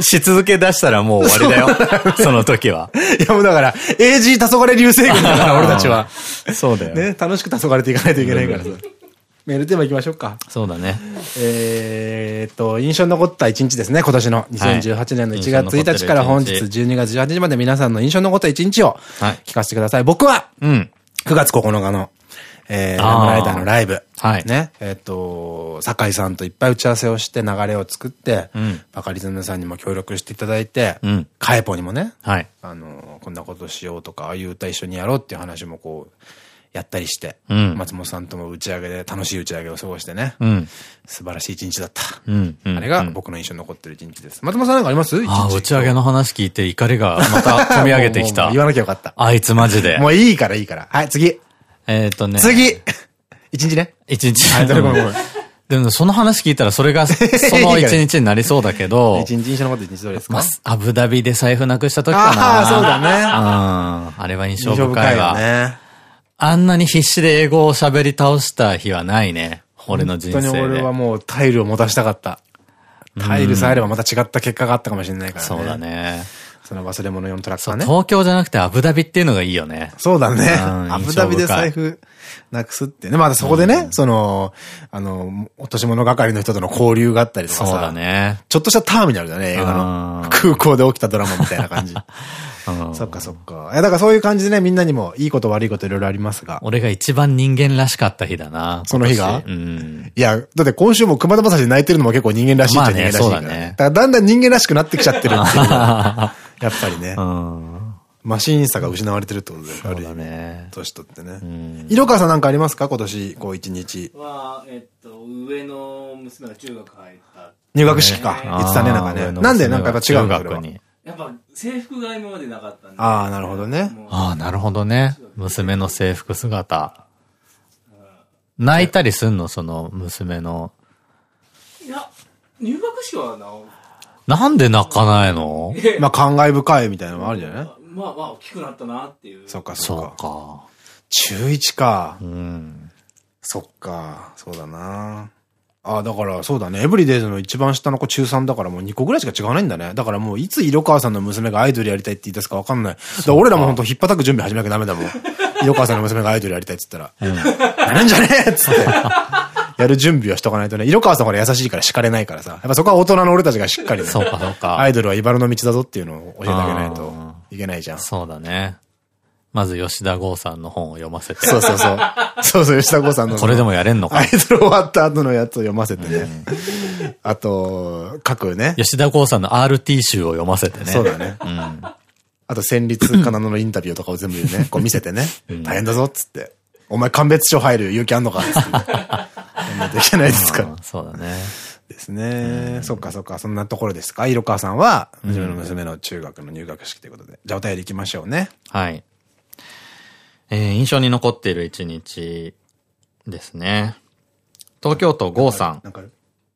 し続け出したらもう終わりだよ。その時は。いやもうだから、AG 黄昏流星群だから、俺たちは。そうだよ。ね、楽しく黄昏ていかないといけないからさ。メールテーマ行きましょうか。そうだね。えーっと、印象に残った1日ですね、今年の2018年の1月1日から本日12月18日まで皆さんの印象に残った1日をはい聞かせてください。僕は、うん。9月9日の、えー、ラムライダーのライブ。はいね。えっ、と、酒井さんといっぱい打ち合わせをして流れを作って、んバカリズムさんにも協力していただいて、うんカエポにもね、はい。あの、こんなことしようとか、ああいう歌一緒にやろうっていう話もこう、やったりして、うん松本さんとも打ち上げで楽しい打ち上げを過ごしてね、うん。素晴らしい一日だった。あれが僕の印象に残ってる一日です。松本さんなんかあります？あ打ち上げの話聞いて怒りがまた込み上げてきた もうもう。言わなきゃよかった。あいつマジでも。ういいからいいから。はい、次。えっとね。次一日ね。一日。はい、ごめんごめん。でもその話聞いたらそれが その一日になりそうだけど、一日印象に残ってる一日どうですか？まあ、アブダビで財布なくした時かな。ああ、そうだね。うん。あれは印象深いわ。ね。あんなに必死で英語を喋り倒した日はないね。俺の人生で。本当に俺はもうタイルを持たしたかった。タイルさえあればまた違った結果があったかもしれないからね。そうだ。ね。その忘れ物用のトラックはね。東京じゃなくてアブダビっていうのがいいよね。そうだね。うんアブダビで財布なくすってね。まだそこでね、その、あの、落とし物係の人との交流があったりとかさ。そうだね。ちょっとしたターミナルだね、映画うのん。空港で起きたドラマみたいな感じ。うんそっかそっか。いや、だからそういう感じでね、みんなにもいいこと悪いこといろいろありますが。俺が一番人間らしかった日だな。その日が？うん。いや、だって今週も熊田正史泣いてるのも結構人間らしいっちゃ人間らしいから、まあねだからだんだん人間らしくなってきちゃってるっていう。やっぱりねう。ん。マシーンさが失われてるってことだよ、あそうだ。ね。年取ってねん。色川さんなんかありますか？今年、こう一日。は、えっと、上の娘が中学入った。入学式か。ね言ってたね、なんかね。なんでなんかやっぱ違う学に。やっぱ制服が今までなかったんで。ああ、なるほどね。ああ、なるほどね。娘の制服姿。泣いたりすんの？その娘の。いや、入学式はな、なんで泣かないの？まあ、感慨深いみたいなのもあるじゃない？まあまあ大きくなったなっていう。そっか、そっか。か。中1か。うん。そっか。そうだな。ああ、だから、そうだね。エブリデイズの一番下の子中3だからもう2個ぐらいしか違わないんだね。だからもういつ色川さんの娘がアイドルやりたいって言い出すかわかんない。だから俺らも本当引っ叩く準備始めなきゃダメだもん。色川さんの娘がアイドルやりたいって言ったら。やるんじゃねえ？っつって。やる準備はしとかないとね。色川さんほら優しいから叱れないからさ。やっぱそこは大人の俺たちがしっかりね。そうか、そうか。アイドルは茨の道だぞっていうのを教えてあげないといけないじゃん。そうだね。まず吉田剛さんの本を読ませて。そうそうそう。そうそう、吉田剛さんの。これでもやれんのかアイドル終わった後のやつを読ませてね。あと、各ね。吉田剛さんの RT 集を読ませてね。そうだね。うん。あと、戦慄かなののインタビューとかを全部ね、こう見せてね。大変だぞ、っつって。お前鑑別所入る勇気あんのかっつって。やんないといけないですから。そうだね。ですね。そっかそっか、そんなところですか？色川さんは、自分の娘の中学の入学式ということで。じゃあお便り行きましょうね。はい。えー、印象に残っている一日ですね。東京都郷さん。なんかある？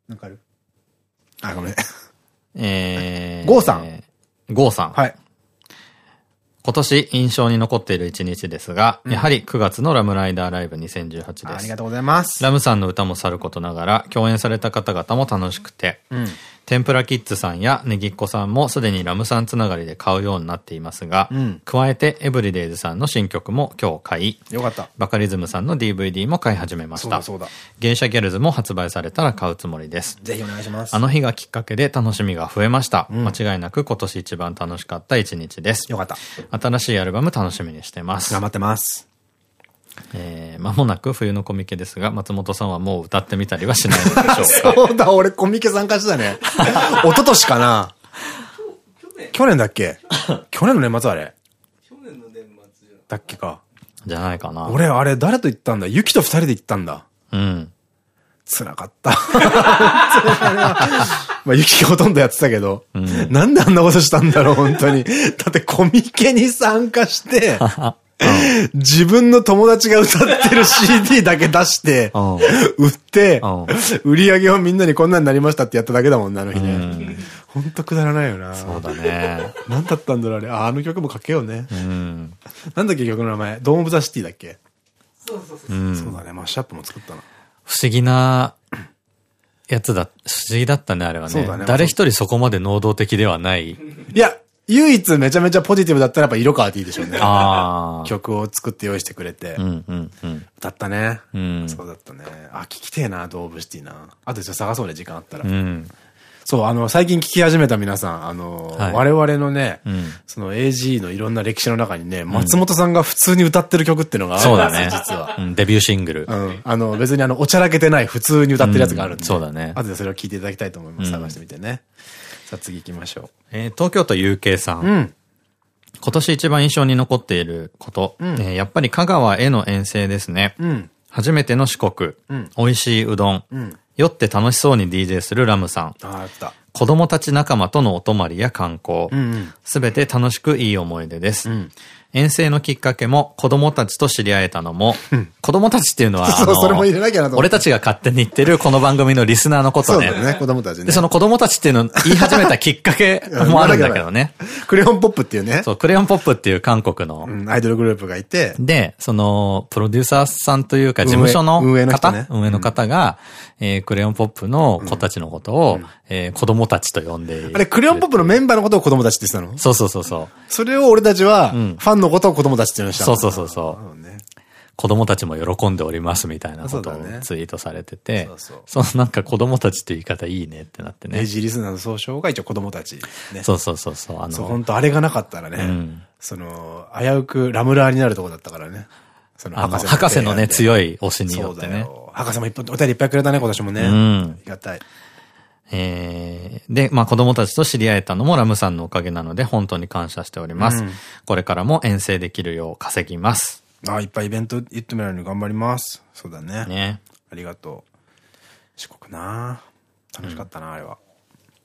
なんかある？あ、ごめん。えー、郷さん？郷さん。はい。今年印象に残っている一日ですが、やはり9月のラムライダーライブ2018です。ありがとうございます。ラムさんの歌もさることながら、共演された方々も楽しくて、うん。天ぷらキッズさんやネギっ子さんもすでにラムさんつながりで買うようになっていますが、うん加えてエブリデイズさんの新曲も今日買い、よかった。バカリズムさんの DVD も買い始めました。そうだそうだ。芸者ギャルズも発売されたら買うつもりです。ぜひお願いします。あの日がきっかけで楽しみが増えました。ん間違いなく今年一番楽しかった一日です。よかった。新しいアルバム楽しみにしてます頑。張ってます。えー、間もなく冬のコミケですが、松本さんはもう歌ってみたりはしないのでしょうか そうだ、俺コミケ参加したね。一昨年かな去年去年だっけ？去年の年末あれ？去年の年末じゃだっけか。じゃないかな。俺、あれ誰と行ったんだ？ユキと二人で行ったんだ。うん。辛かった。まあ、ユキがほとんどやってたけど、なんであんなことしたんだろう、本当に。だってコミケに参加して、自分の友達が歌ってる CD だけ出して、うん売ってうん、売り上げをみんなにこんなになりましたってやっただけだもんね、あの日ね。ほんとくだらないよな。そうだね。なんだったんだろう、あれ。あ、あの曲もかけようね。うん。なんだっけ、曲の名前？ドーム・オブ・ザ・シティだっけ？そうそうそう。うん。そうだね、マッシュアップも作ったな。不思議なやつだ、不思議だったね、あれはね。そうだね誰一人そこまで能動的ではない。いや、唯一めちゃめちゃポジティブだったらやっぱ色川 T でしょうね。曲を作って用意してくれて。歌ったね。うんそうだったね。あ、聞きてえな、ドーブシティな。あとちょっと探そうね、時間あったら。うん。そう、あの、最近聞き始めた皆さん、あの、はい我々のね、うんその AG のいろんな歴史の中にね、松本さんが普通に歌ってる曲っていうのがあるんですよ、ね。実は。うんデビューシングル。うん。あの、別にあの、おちゃらけてない普通に歌ってるやつがあるんで。うんそうだね後でそれを聞いていただきたいと思います。うん探してみてね。さあ次行きましょえー東京都 UK さん。う。うん。今年一番印象に残っていること。んえーやっぱり香川への遠征ですね。うん。初めての四国。うん美味しいうどん。うん。酔って楽しそうに DJ するラムさん。ああ、やった。子供たち仲間とのお泊まりや観光。うんうん。すべて楽しくいい思い出です。うん遠征のきっかけも子供たちと知り合えたのも、子供たちっていうのは、それも入れなきゃなと俺たちが勝手に言ってるこの番組のリスナーのことね。そうだよね、子供たちね。で、その子供たちっていうのを言い始めたきっかけも あるんだけどね。クレヨンポップっていうね、そう、クレヨンポップっていう韓国の。うんアイドルグループがいて、で、その、プロデューサーさんというか、事務所の方、運営の方が、えークレヨンポップの子たちのことを、えー子供たちと呼んでいる。あれ、クレヨンポップのメンバーのことを子供たちって言ってたの？そうそうそうそう。それを俺たちは、フんァンのことを子供たちって言うのしたのそうそうそうそう子供たちも喜んでおりますみたいなことをツイートされてて、そうそうそのなんか子供たちって言い方いいねってなってねエイ。ジリスナーの総称が一応子供たち。ね。そうそうそうそう。あそう、の、本当あれがなかったらね、んその、危うくラムラーになるとこだったからね。そのあの博士のね、い強い推しによってね。博士もいっぱい、お便りいっぱいくれたね、今年もね。うんありがたい。えーで、まあ子供たちと知り合えたのもラムさんのおかげなので本当に感謝しております。うんこれからも遠征できるよう稼ぎます。あ、いっぱいイベント言ってもらえるように頑張ります。そうだね。ね。ありがとう。四国な楽しかったな、あれは。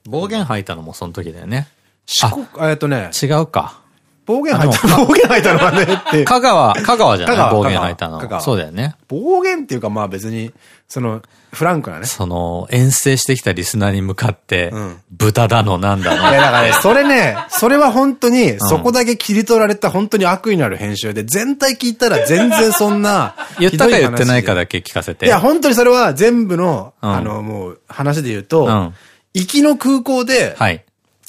暴言吐いたのもその時だよね。四国、えっとね、違うか。暴言吐いた、暴言吐いたのはねって。香川、香川じゃない？香川暴言吐いたの。そうだよね。暴言っていうかまあ別に、その、フランクなね。その、遠征してきたリスナーに向かって、うん豚だのなんだいやの。だからね、それね、それは本当に、そこだけ切り取られた本当に悪意のある編集で、全体聞いたら全然そんな、言ったか言ってないかだだけ聞かせて。いや、本当にそれは全部の、うんあの、もう、話で言うと、うん行きの空港で、はい。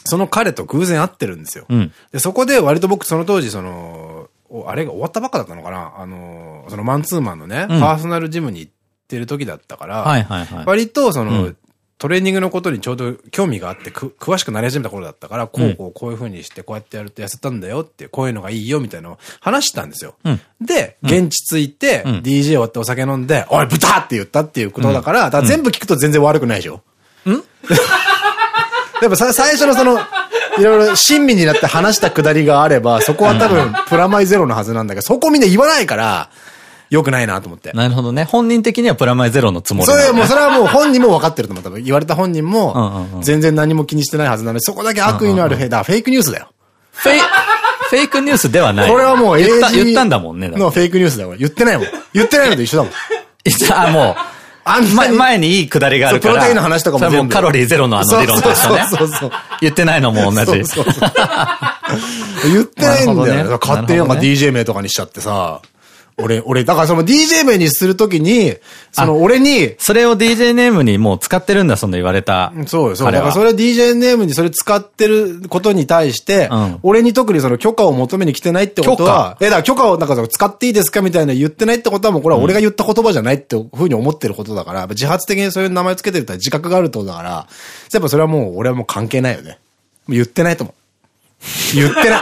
その彼と偶然会ってるんですよ。うん。で、そこで割と僕その当時、その、おあれが終わったばっかだったのかな？あの、そのマンツーマンのね、うんパーソナルジムに行ってる時だったから。割とその、うんトレーニングのことにちょうど興味があってく、詳しくなり始めた頃だったから、こうこうこういう風にしてこうやってやると痩せたんだよって、こういうのがいいよみたいなのを話したんですよ。うんで、現地着いて、うん DJ 終わってお酒飲んで、おい、豚って言ったっていうことだから、だから全部聞くと全然悪くないでしょ？ん やっぱさ最初のその、いろいろ親身になって話したくだりがあれば、そこは多分プラマイゼロのはずなんだけど、そこみんな言わないから、良くないなと思って。なるほどね。本人的にはプラマイゼロのつもりそれ、もう、それはもう本人も分かってると思う。多分言われた本人も、全然何も気にしてないはずなのに、そこだけ悪意のあるヘダー、フェイクニュースだよ。フェイ、フェイクニュースではない。これはもう AG 言ったんだもんね。のフェイクニュースだよ。言ってないもん。言ってないのと一緒だもん。あ、もう、ま、あんなに前にいいくだりがあるから。プロテインの話とかも全部カロリーゼロのあの理論と一緒ね。そうそう言ってないのも同じ。言ってないんだよ。勝手になんか DJ 名とかにしちゃってさ。俺、俺、だからその DJ 名にするときに、その俺に、それを DJ ネームにもう使ってるんだ、その言われた。そうよ、そう。だからそれ DJ ネームにそれ使ってることに対して、うん俺に特にその許可を求めに来てないってことは、え、だから許可をなんか使っていいですかみたいな言ってないってことはもうこれは俺が言った言葉じゃないってふうに思ってることだから、自発的にそういう名前つけてるって自覚があるってことだから、やっぱそれはもう俺はもう関係ないよね。言ってないと思う。言ってない。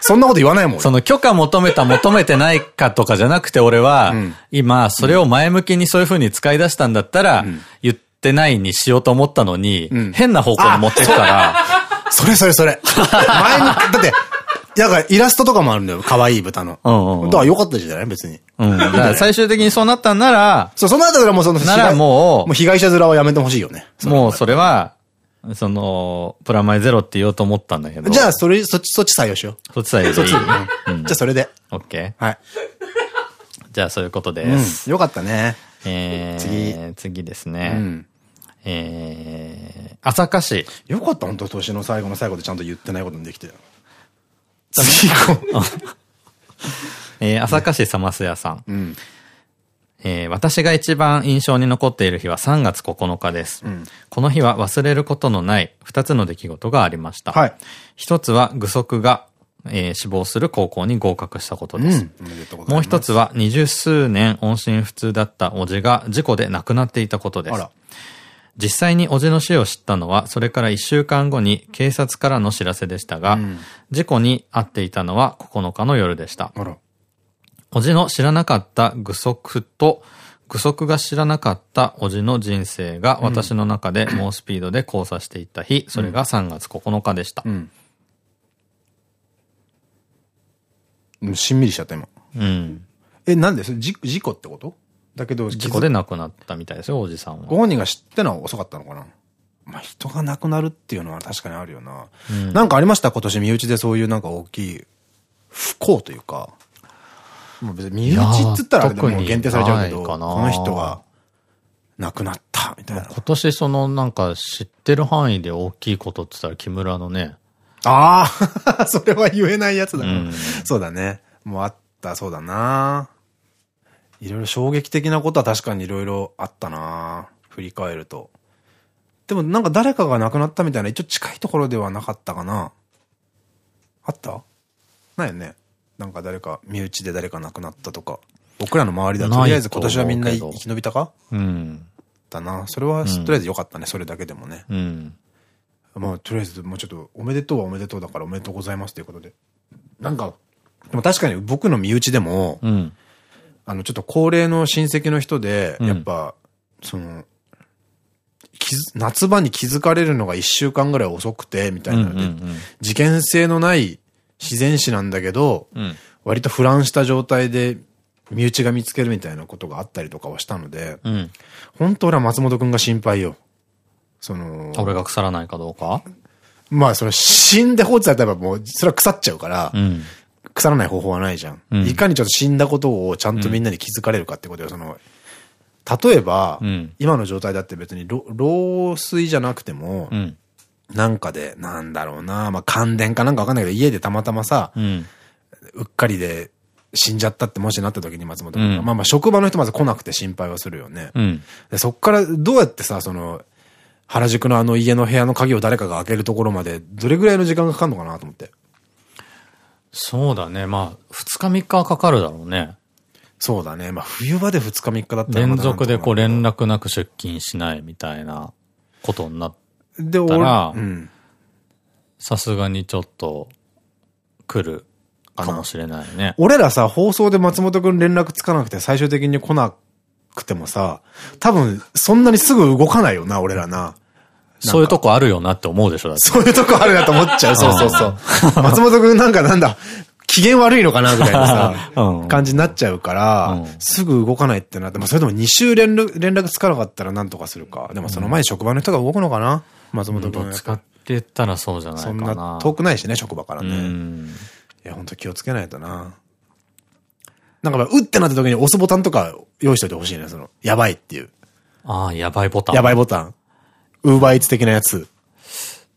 そんなこと言わないもん。俺その許可求めた求めてないかとかじゃなくて俺は、今、それを前向きにそういう風に使い出したんだったら、言ってないにしようと思ったのに、変な方向に持ってくから、それそれそれ。前に、だって、なんかイラストとかもあるんだよ。可愛い豚の。だから良かったじゃない？別に。うん。だから最終的にそうなったんなら、そう、その後からもうその、ならもうもう被害者面はやめてほしいよね。もうそれは、その、プラマイゼロって言おうと思ったんだけど。じゃあ、それ、そっち、そっち採用しよそっちさえでいいそっち。う。じゃあ、それで。オッケー。はい。じゃあそういうことでうんす。。よかったね。えー、次ですうね。ん。えー、朝霞市。よかった、本当年の最後の最後でちゃんと言ってないことにできて。次行こ えー、朝霞市サマス屋さん。う。うん。えー私が一番印象に残っている日は3月9日です。この日は忘れることのない2つの出来事がありました。はい。一つは具足が、えー死亡する高校に合格したことです。うん。うすもう一つは二十数年音信不通だった叔父が事故で亡くなっていたことです。実際に叔父の死を知ったのは、それから一週間後に警察からの知らせでしたが、事故に遭っていたのは9日の夜でした。あら。叔父の知らなかった具足と、具足が知らなかった叔父の人生が私の中で猛スピードで交差していった日、それが3月9日でした。うん。うんしんみりしちゃった、今。うん。え、なんで？事事故ってこと？だけど、事故で亡くなったみたいですよ、おじさんは。ご本人が知ってのは遅かったのかな？まあ、人が亡くなるっていうのは確かにあるよな。なんかありました？今年身内でそういうなんか大きい不幸というか。もう別に身内っつったらでも限定されちゃうけど、この人が亡くなったみたいな。今年そのなんか知ってる範囲で大きいことって言ったら木村のね、ああ それは言えないやつだな。うんそうだね。もうあった、そうだな。いろいろ衝撃的なことは確かにいろいろあったな。振り返ると。でもなんか誰かが亡くなったみたいな一応近いところではなかったかな。あった？ないよね。なんか誰か、身内で誰か亡くなったとか。僕らの周りではとりあえず今年はみんな生き延びたか？うん。だな。それは、とりあえず良かったね。それだけでもね。うん。まあ、とりあえず、もうちょっと、おめでとうはおめでとうだからおめでとうございますということで。なんか、でも確かに僕の身内でも、うん。あの、ちょっと高齢の親戚の人で、うんやっぱ、その、気づ夏場に気づかれるのが一週間ぐらい遅くて、みたいなので、事件性のない自然死なんだけど、うん。割と腐乱した状態で身内が見つけるみたいなことがあったりとかはしたので、うん。本当俺は松本くんが心配よ。その、俺が腐らないかどうか？まあ、その死んで放置されたらもう、それは腐っちゃうから、うん。腐らない方法はないじゃん。うんいかにちょっと死んだことをちゃんとみんなに気づかれるかってことよ。その、例えば、うん今の状態だって別に老老衰じゃなくても、うん。なんかで、なんだろうな、まあ感電かなんかわかんないけど、家でたまたまさ、うん。うっかりで死んじゃったってもしなった時に松本君が、うんまあまあ職場の人まず来なくて心配はするよね。うん。でそっからどうやってさ、その、原宿のあの家の部屋の鍵を誰かが開けるところまで、どれぐらいの時間がかかるのかなと思って。そうだね。まあ、二日三日はかかるだろうね。そうだね。まあ冬場で2日3日だったら連続でこう連絡なく出勤しないみたいなことになっで、俺うん。さすがにちょっと来るかもしれないね。俺らさ、放送で松本くん連絡つかなくて最終的に来なくてもさ、多分そんなにすぐ動かないよな、俺らな。そういうとこあるよなって思うでしょだって。そういうとこあるなと思っちゃう。そうそうそう。松本くんなんかなんだ、昨機嫌悪いのかなぐらいのさ、うん感じになっちゃうから、うんすぐ動かないってなって、まあそれでも2週連絡、連絡つかなかったらなんとかするか。でもその前に職場の人が動くのかな松本君。どっちかって言ったらそうじゃないかそんな。な遠くないしね、職場からうね。ん。いや、ほんと気をつけないとな。なんか、うってなった時に押すボタンとか用意しといてほしいね、その、やばいっていう。ああ、やばいボタン。やばいボタン。ウーバーイーツ的なやつ。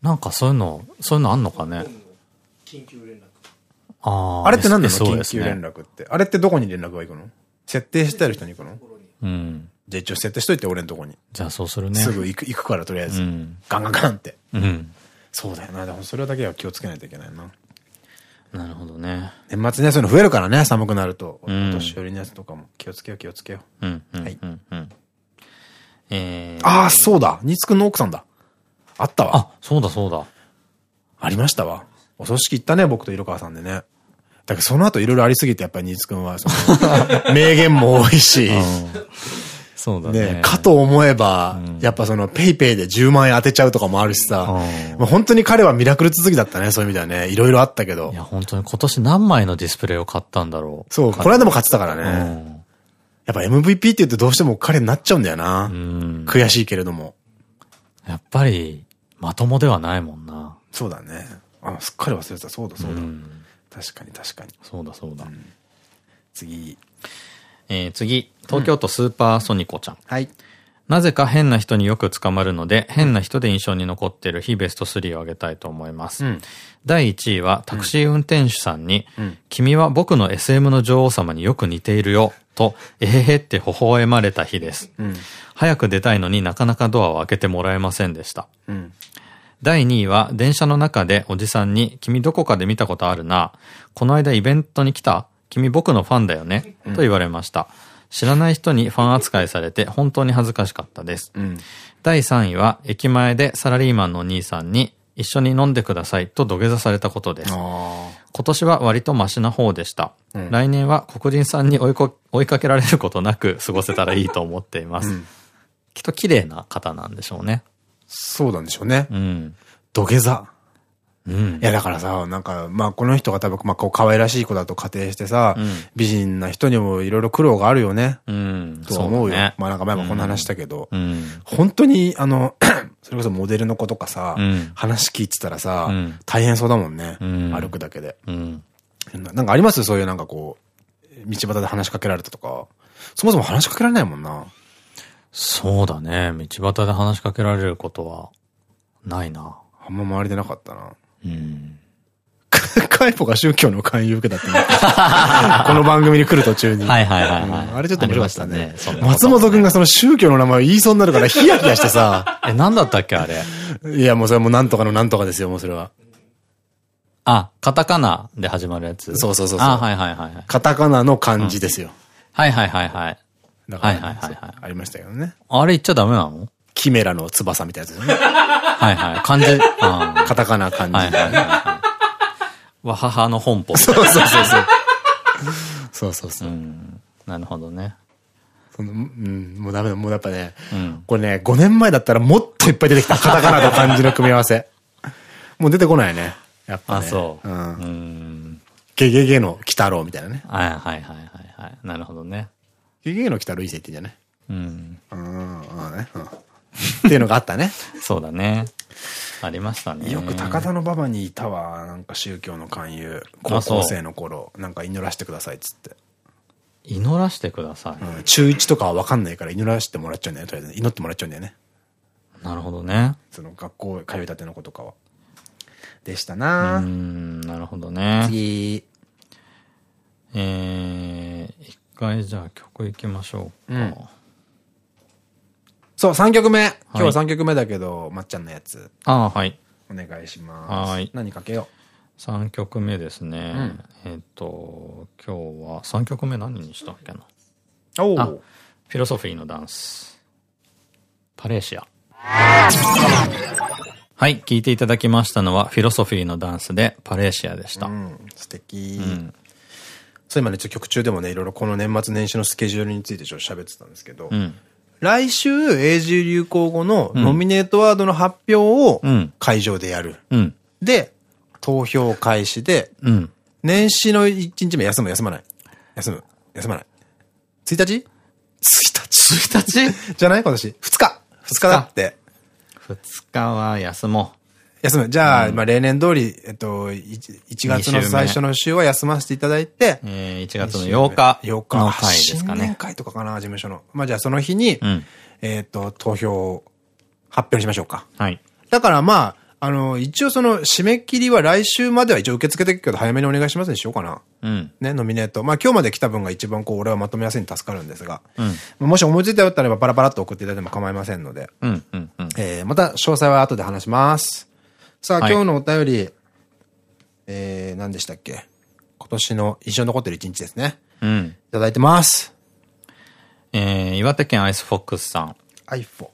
なんかそういうの、そういうのあんのかね。緊急連絡。ああ。あれって何なの？SOS 緊ね急連絡って。あれってどこに連絡が行くの？設定してある人に行くの？うん。じゃあ一応設定しといて、俺のとこに。じゃあそうするね。すぐ行く、行くから、とりあえず。うん。ガンガンガンって。うん。そうだよな。でもそれだけは気をつけないといけないな。なるほどね。年末ね、そういうの増えるからね、寒くなると。うんお年寄りのやつとかも。気をつけよう、気をつけよう。うん。うん。はいうん。うん。えー。ああ、そうだ。ニツくんの奥さんだ。あったわ。あ、そうだそうだ。ありましたわ。お葬式行ったね、僕と色川さんでね。だけどその後いろいろありすぎて、やっぱりニツくんは、その、名言も多いし、そうだね。ね、かと思えば、やっぱその、ペイペイで10万円当てちゃうとかもあるしさ、もう本当に彼はミラクル続きだったね、そういう意味ではね。いろいろあったけどい。や、本当に今年何枚のディスプレイを買ったんだろう。そう、この間も勝ってたからうね。ん。やっぱ MVP って言うとどうしても彼になっちゃうんだよな。うん。悔しいけれども。やっぱり、まともではないもんな。そうだね。あ、すっかり忘れてた。そうだそうだ。ん確かに確かに。そうだそうだ。次。えー、次、東京都スーパーソニコちゃん。はい。なぜか変な人によく捕まるので、変な人で印象に残っている非ベスト3を挙げたいと思います。うん第1位はタクシー運転手さんに、ん君は僕の SM の女王様によく似ているよ、と、えへへって微笑まれた日です。うん。早く出たいのになかなかドアを開けてもらえませんでした。うん。第2位は電車の中でおじさんに、君どこかで見たことあるな。この間イベントに来た君僕のファンだよね。と言われました。知らない人にファン扱いされて本当に恥ずかしかったです。うん。第3位は駅前でサラリーマンのお兄さんに一緒に飲んでくださいと土下座されたことです。あ今年は割とマシな方でした。うん来年は黒人さんに追いこ追いかけられることなく過ごせたらいいと思っています。うんきっと綺麗な方なんでしょうね。そうなんでしょうね。うん。土下座。うんい。や、だからさ、なんか、まあ、この人が多分、まあ、こう、可愛らしい子だと仮定してさ、うん美人な人にもいろいろ苦労があるよね。うん。とは思うよ。そねまあ、なんか前もこんな話したけど、うん。本当に、あの、それこそモデルの子とかさ、うん話聞いてたらさ、うん大変そうだもんね。うん歩くだけで。うん。ななんかあります？そういうなんかこう、道端で話しかけられたとか。そもそも話しかけられないもんな。そうだね。道端で話しかけられることはないな。あんま周りでなかったな。うん。カイポが宗教の勧誘受けたってね この番組に来る途中に。はいはいはいはいうんあれちょっと面白かったねありましたね松本くんがその宗教の名前を言いそうになるからヒヤヒヤしてさ。え、なんだったっけあれ？いやもうそれはもうなんとかのなんとかですよ、もうそれは。あ、カタカナで始まるやつ。そうそうそうそうあ、はいはいはいはい。カタカナの漢字ですよ。はいはいはいはい。だから、はいはいはいはいありましたけどね。あれ言っちゃダメなの？キメラの翼みたいなやつですね。はいはい。漢字。あカタカナ漢字。はいはいはいはい。わははの本舗。そうそうそうそう。そうそう。なるほどね。そのうん、もうダメだ、もうやっぱね、うん。これね、5年前だったらもっといっぱい出てきた。カタカナと漢字の組み合わせ。もう出てこないね。やっぱね。あ、そう。う。うんん。ゲゲゲの鬼太郎みたいなね。はいはいはいはいはい。なるほどね。ゲゲゲの鬼太郎いい線いってんじゃない？うん。うん、うんね。うん。っていうのがあったね。そうだね。ありましたね。よく高田の馬場にいたわ。なんか宗教の勧誘。高校生の頃。なんか祈らしてくださいっつって。祈らしてください。うん中1とかはわかんないから祈らしてもらっちゃうんだよね。とりあえず祈ってもらっちゃうんだよね。なるほどね。その学校通いたての子とかは。でしたうな、ん、なるほどね。次。えー、一回じゃあ曲いきましょうか。うんそう、3曲目。今日は3曲目だけど、まっちゃんのやつ。ああ、はい。お願いします。はい何かけよ3曲目ですね。んえっと、今日は3曲目何にしたっけな？う。おあお。フィロソフィーのダンス。パレーシア。はい、聴いていただきましたのは、フィロソフィーのダンスでパレーシアでした。うん、素敵。んそう今ね、曲中でもね、いろいろこの年末年始のスケジュールについてちょっと喋ってたんですけど、うん。来週、永住流行語のノミネートワードの発表をうん会場でやる。うん。で、投票開始で、うん。年始の1日目休む、休まない。休む、休まない。1日 ?1 日 ?1 日じゃない？今年。2日 !2 日だって。2日は休も休む。じゃあ、まあ例年通り、えっと、1, 月の最初の週は休ませていただいて、う。えー、1月の8日8日の回ですか新年ね。会とかかな、事務所の。まあじゃあその日に、うん。えっと、投票を発表しましょうか。はい。だからまあ、あの、一応その締め切りは来週までは一応受け付けてるけど早めにお願いしますにしようかな。うん。ね、ノミネート。まあ今日まで来た分が一番こう、俺はまとめやすいに助かるんですが。うん。もし思いついたよったらパラパラっと送っていただいても構いませんので。うん。うん。うん。えー、また詳細は後で話します。さあ、はい今日のお便り、えー、何でしたっけ？今年の印象に残ってる一日ですね。うん。いただいてます。えー、岩手県アイスフォックスさん。iPhone。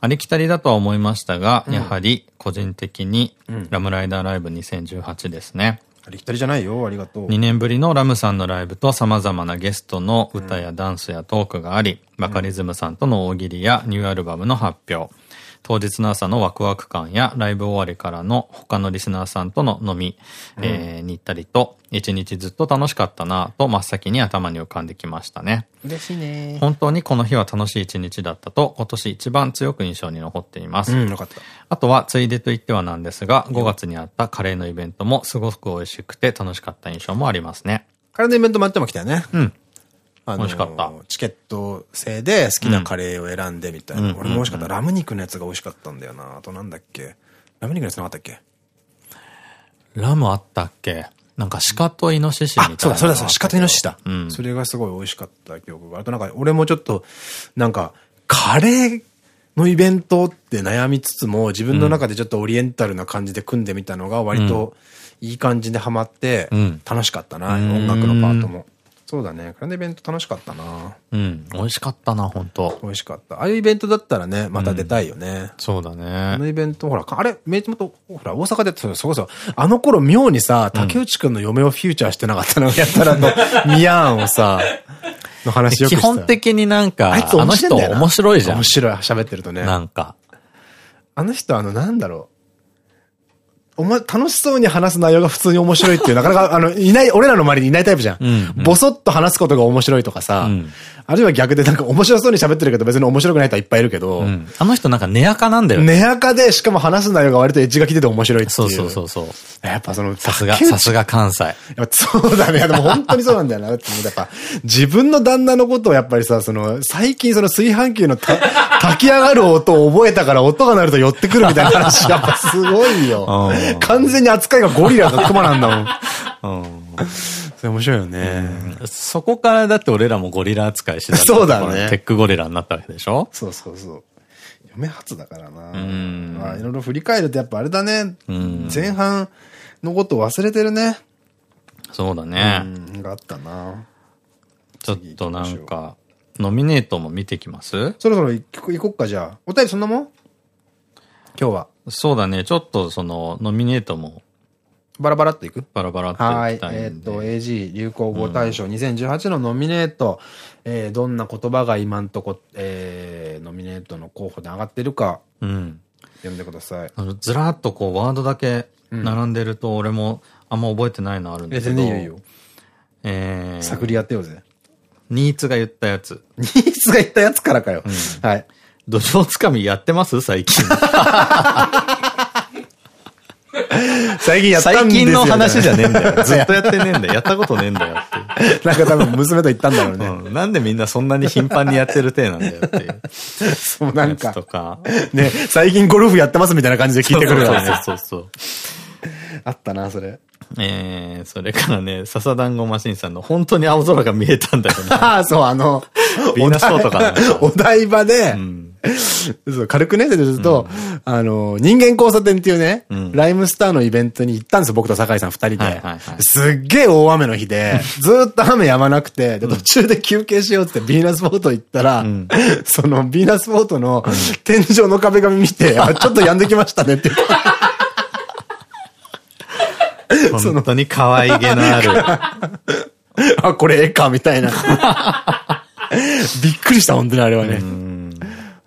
ありきたりだとは思いましたが、やはり個人的にラムライダーライブ2018ですね。ありきたりじゃないよ。ありがとう。2年ぶりのラムさんのライブと様々なゲストの歌やダンスやトークがあり、バカリズムさんとの大喜利やニューアルバムの発表、当日の朝のワクワク感やライブ終わりからの他のリスナーさんとの飲み、えーに行ったりと、一日ずっと楽しかったなと真っ先に頭に浮かんできましたね。嬉しいね。本当にこの日は楽しい一日だったと今年一番強く印象に残っています。うん、よかった。あとは、ついでと言ってはなんですが、5月にあったカレーのイベントもすごく美味しくて楽しかった印象もありますね。カレーのイベントもやっても来たよね。うん。あのー美味しかったチケット制で好きなカレーを選んでみたいな。うん俺も美味しかった。ラム肉のやつが美味しかったんだよな。あとなんだっけ？ラム肉のやつなかったっけ？ラムあったっけ？なんか鹿とイノシシみたいな、。あそうだ、そうだ、そうだ、鹿とイノシシだ。うんそれがすごい美味しかった記憶が。あとなんか、俺もちょっと、なんか、カレーのイベントって悩みつつも、自分の中でちょっとオリエンタルな感じで組んでみたのが、割といい感じでハマってうん、楽しかったな、うん音楽のパートも。そうだね、カレーのイベント楽しかったな。うん。美味しかったな、本当美味しかった。ああいうイベントだったらね、また出たいよね。そうだあね。のイベント、ほら、あれ、めいつもと、ほら、大阪で、そうそあの頃妙にさ、竹内くんの嫁をフューチャーしてなかったの、やったらと、ミヤーンをさ、の話よく基本的になんか、あいつあの人面白いんだよな面白いじゃん面。白い、喋ってるとね。なんか。あの人、あの、なんだろう。おま、楽しそうに話す内容が普通に面白いっていう、なかなか、あの、いない、俺らの周りにいないタイプじゃん。うんうんボソッと話すことが面白いとかさ、うんあるいは逆でなんか面白そうに喋ってるけど別に面白くない人はいっぱいいるけど、うん。あの人なんか根垢なんだよね。寝垢で、しかも話す内容が割とエッジが効いてて面白いっていう。そうそうそうそう。やっぱその、さすが、さすが関西。やっぱそうだね。でも本当にそうなんだよな。やっぱ、自分の旦那のことをやっぱりさ、その、最近その炊飯器のた 炊き上がる音を覚えたから音が鳴ると寄ってくるみたいな話、やっぱすごいようん。完全に扱いがゴリラかクマなんだもん。うん。それ面白いよね。そこからだって俺らもゴリラ扱いしてたそうだねテックゴリラになったわけでしょ？そうそうそう。嫁初だからな。んまあ、いろいろ振り返るとやっぱあれだねん。前半のこと忘れてるね。そうだね。うん、があったな。ちょっとなんか、ノミネートも見てきます？そろそろ行こ行こっか、じゃあ。お便りそんなもん？今日は。そうだね。ちょっとその、ノミネートもバラバラっといく？バラバラってはいいき。たいんで。えっと、AG 流行語大賞2018のノミネート、えーどんな言葉が今んとこ、えーノミネートの候補で上がってるか、うん。読んでください。あのずらっとこう、ワードだけ並んでると、俺もあんま覚えてないのあるんだえ、けど。全然いいよ。えー、探りやってようぜ。ニーツが言ったやつ。ニースが言ったやつからかよ。はい。土壌つかみやってます？最近。最近やったんですよ。最近の話じゃねえんだよ。ずっとや。やってねえんだよ。やったことねえんだよって。なんか多分娘と言ったんだろうね。うん、なんでみんなそんなに頻繁にやってる体なんだよっていう。そう、なんかと、か。ね、最近ゴルフやってますみたいな感じで聞いてくるよね。そうそうそう。あったな、それ。えー、それからね、笹団子マシンさんの本当に青空が見えたんだよね。ああ、そう、あの、ヴィーナスフォートかなんかお台場で、うん。そう軽くね、でちょっと、あの、人間交差点っていうね、んライムスターのイベントに行ったんですよ、僕と酒井さん二人で。すっげえ大雨の日で、ずーっと雨止まなくて、で、途中で休憩しようってビーナスフォート行ったら、ん そのビーナスフォートの天井の壁紙見て、あ、ちょっと止んできましたねって言って。本当に可愛げのある。あ、これ絵か、みたいな。びっくりした、本当にあれはね。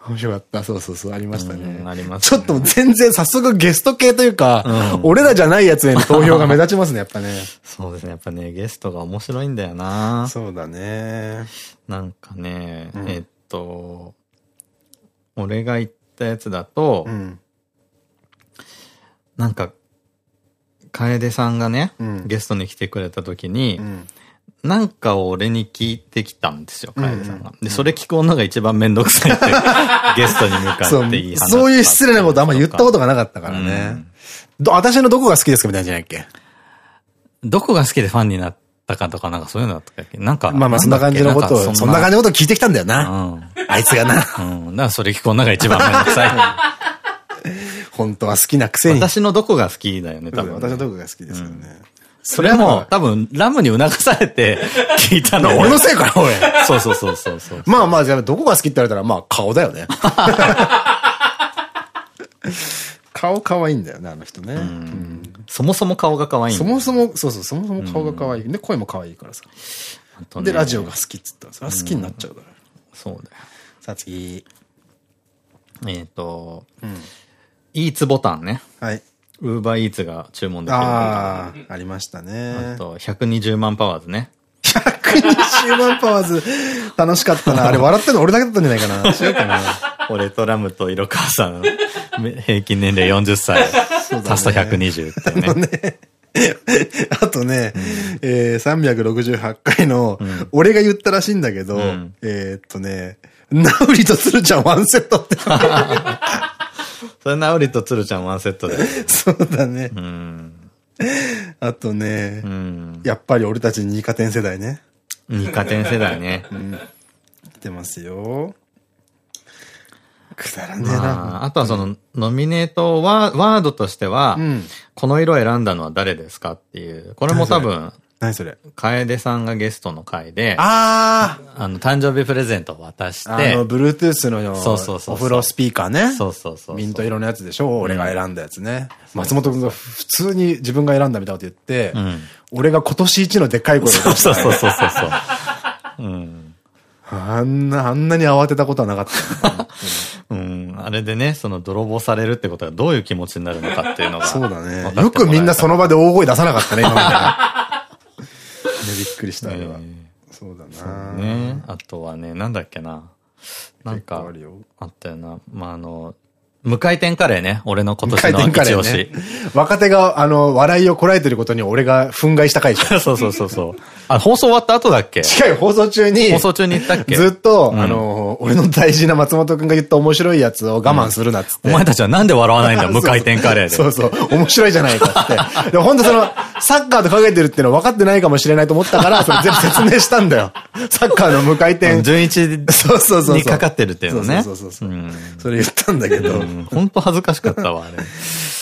面白かった。そうそうそう、ありましたね。ありますちょっと全然早速ゲスト系というか、俺らじゃないやつへの投票が目立ちますね、やっぱね。そうですね。やっぱね、ゲストが面白いんだよな。そうだね。なんかね、えっと、俺が言ったやつだと、なんか、楓さんがね、ゲストに来てくれた時に、なんかを俺に聞いてきたんですよ、楓さんが。で、それ聞くのが一番めんどくさいってゲストに向かっていい話そういう失礼なことあんま言ったことがなかったからね。私のどこが好きですかみたいなんじゃないっけ？どこが好きでファンになったかとか、なんかそういうのだったっけ？なんか。まあまあそんな感じのことを、そんな感じのことを聞いてきたんだよな。うん。あいつがな。うん。だからそれ聞くのが一番めんどくさい。本当は好きなくせに。私のどこが好きだよね、多分。私のどこが好きですよね。それも、多分、ラムに促されて 聞いたの。俺のせいかな、俺。そうそうそうそうそう。まあまあ、じゃあ、どこが好きって言われたら、まあ、顔だよね。顔可愛いんだよね、あの人ね。そもそも顔が可愛いそもそも、そうそう、そもそも顔が可愛い。で、声も可愛いからさ。で、ラジオが好きっつったら、それは好きになっちゃうから。そうだよ。さあ次。えっと、イーツボタンね。はい。ウーバーイーツが注文できる。ああ、ありましたね。あと、120万パワーズね。120万パワーズ、楽しかったな。あれ笑ってんの俺だけだったんじゃないかな。違うかな。俺とラムと色川さん、平均年齢40歳。足すと120ってね。あとね、えー、368回の、俺が言ったらしいんだけど、えっとね、ナウリと鶴ちゃんワンセットって。それナウリと鶴ちゃんワンセットで。そうだね。あとね、やっぱり俺たち二課点世代ね。二課点世代ね。来てますよ。くだらねえな。あとはその、ノミネートワードとしては、この色選んだのは誰ですかっていう。これも多分、何それ？楓さんがゲストの回で、あああの、誕生日プレゼントを渡して、あの、Bluetooth の、そうそうそう。お風呂スピーカーね。そうそうそう。ミント色のやつでしょ？俺が選んだやつね。松本君が普通に自分が選んだみたいなこと言って、俺が今年一のでっかい声でそうそうそうそうそう。うん。あんな、あんなに慌てたことはなかった。うん。あれでね、その泥棒されるってことがどういう気持ちになるのかっていうのが。そうだね。よくみんなその場で大声出さなかったね、今みたいな。ね、びっくりした、あれは。そうだなね。あとはね、なんだっけな。なんか、あったよな。まあ、あの、無回転カレーね。俺の今年の一押し。ね、若手が、あの、笑いをこらえてることに俺が憤慨した回じゃん。そうそうそうそう。あ、放送終わった後だっけ？違う放送中に。放送中に言ったっけ？ずっと、あの、俺の大事な松本くんが言った面白いやつを我慢するなっつって。お前たちはなんで笑わないんだ無回転カレーで。そうそう。面白いじゃないかって。でも本当その、サッカーとかけてるっていうの分かってないかもしれないと思ったから、それ全部説明したんだよ。サッカーの無回転。順一に かかってるっていうのね。そうそうそう。それ言ったんだけど。本当恥ずかしかったわ、あれ。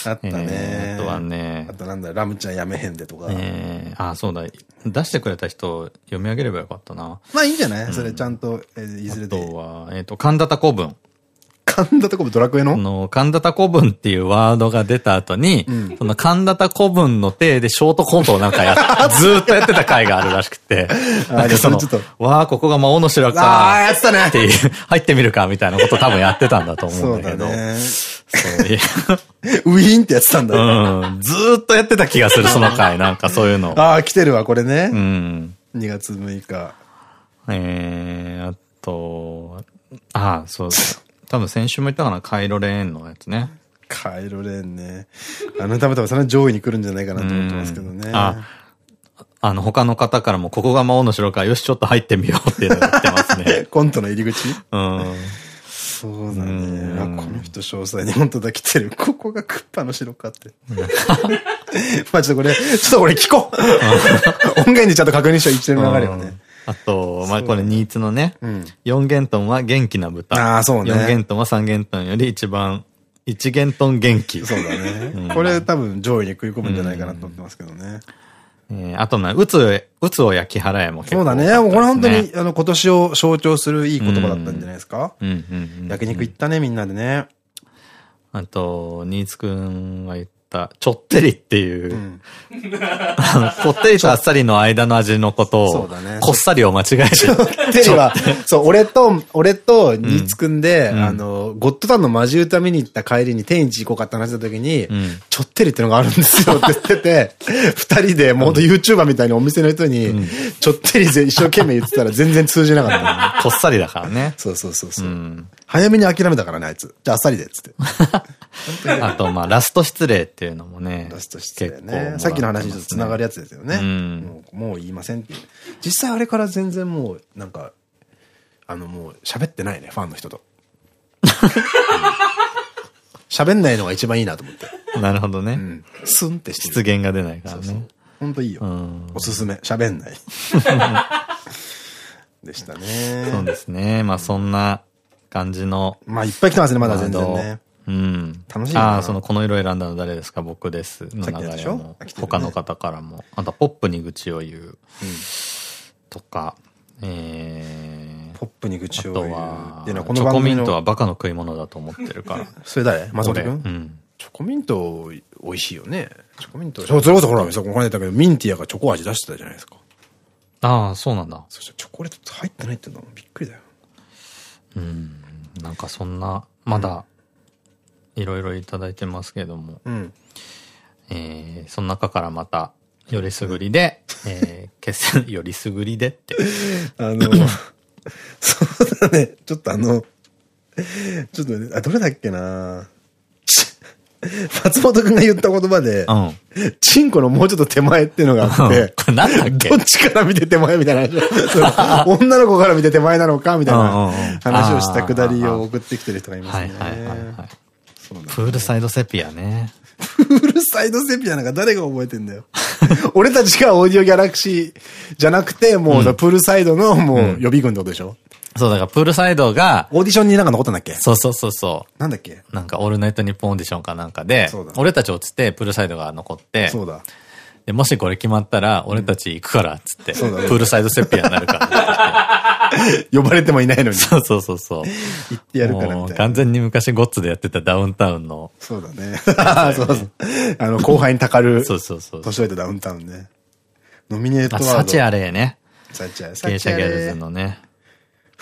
あったね。あとはね。あとなんだ、ラムちゃんやめへんでとか。ええ、あ、そうだ。出してくれた人読み上げればよかったな。まあいいんじゃない？それちゃんと、いずれで。あとは、えっと、神田タ古文。神田タ古文ドラクエの？の、神田タ古文っていうワードが出た後に、その神田タ古文の体でショートコントをなんかや ずーっとやってた回があるらしくて。なんかその、わあ、ここが魔王の城か。ああ、やってたね。っていう、入ってみるかみたいなこと多分やってたんだと思うんだけど。ウィーンってやってたんだうん。ずーっとやってた気がする、その回。なんかそういうの。ああ、来てるわ、これね。うん。2月6日。えー、あと、ああ、そう多分先週も言ったかな、カイロレーンのやつね。カイロレーンね。あのため多分その上位に来るんじゃないかなと思ってますけどね。あ、あの他の方からも、ここが魔王の城か、よし、ちょっと入ってみようって言ってますね。コントの入り口？うん。そうだね。あ、この人詳細に本当だ来てる。ここがクッパの城かって。まあちょっとこれ、ちょっとこれ聞こう。音源にちゃんと確認しよう、一連の流れをね。あと、まあ、これ、ニーツのね、4元トンは元気な豚。ああ、そうね。4元トンは3元トンより一番、1元トン元気。そうだね。これ多分上位に食い込むんじゃないかなと思ってますけどね。えあとな、うつ、うつを焼き払えも結構、そうだね。これ本当に、あの、今年を象徴するいい言葉だったんじゃないですか？焼肉行ったね、みんなでね。あと、ニーツくんが言っった、ちょってりっていう、あのこってりとあっさりの間の味のことをね、こっさりを間違えちゃう。テリは、そう、俺と、俺と、ニーツくんで、あの、ゴッドタンのマジ歌見に行った帰りに天一行こうかって話した時に、んちょってりってのがあるんですよって言ってて、二人で、もうほんと YouTuber みたいにお店の人に、ちょってりで一生懸命言ってたら全然通じなかったね。こっさりだからね。そうそうそうそう。ん早めに諦めたからね、あいつ。じゃああっさりで、つって。あと、まあ、ラスト失礼っていうのもね。ラスト失礼ね。ねさっきの話にちょっと繋がるやつですよね。うんもう言いませんっていう。実際あれから全然もう、なんか、あのもう喋ってないね、ファンの人と。喋んないのが一番いいなと思って。なるほどね。うん。スンってして失る。言が出ないからね。ほんといいよん。おすすめ。喋んない。でしたね。そうですね。まあ、そんな感じの。まあいっぱい来てますね、まだ全然ね。うん。楽しいなああ、その、この色選んだの誰ですか？僕です。の流れも他の方からも。あと、ポップに愚痴を言う。とか、えー、ポップに愚あ痴をと言う。は、っていうのはこチョコミントはバカの食い物だと思ってるから。それ誰？松本俺君？うん。チョコミント美味しいよね。チョコミント。そうそれこそほら、そここの間言ったけど、ミンティアがチョコ味出してたじゃないですか。ああ、そうなんだ。そしてチョコレート入ってないってのびっくりだよ。うん。なんかそんな、まだ、いろいろいただいてますけども、うん。えー、その中からまた、よりすぐりで、えー、決戦、よりすぐりでって。あの、そうだね。ちょっとあの、ちょっとね、あ、どれだっけなち 松本くんが言った言葉で、うん。チンコのもうちょっと手前っていうのがあって、これなんだっけ？どっちから見て手前みたいな話 女の子から見て手前なのかみたいな話をしたくだりを送ってきてる人がいますね。プールサイドセピアね。プールサイドセピアなんか誰が覚えてんだよ。俺たちがオーディオギャラクシーじゃなくて、もう、プールサイドのもう予備軍ってことでしょ？そう、だからプールサイドが、オーディションになんか残ったんだっけ？そうそうそうそなんだっけ？う。なんか、オールナイトニッポンオーディションかなんかで俺たち落ちて、プールサイドが残って、そうだ。でもしこれ決まったら、俺たち行くから、つって、そうだねプールサイドセピアになるから。呼ばれてもいないのに。そうそうそうそう。言ってやるからもうみたいな。完全に昔ゴッツでやってたダウンタウンの、そうだね。そうそう。あの、後輩にたかる、そうそうそう。年老いたダウンタウンね。ノミネートあ、ワード。サチアレイね。サチアレ。芸者ギャルズの。のね。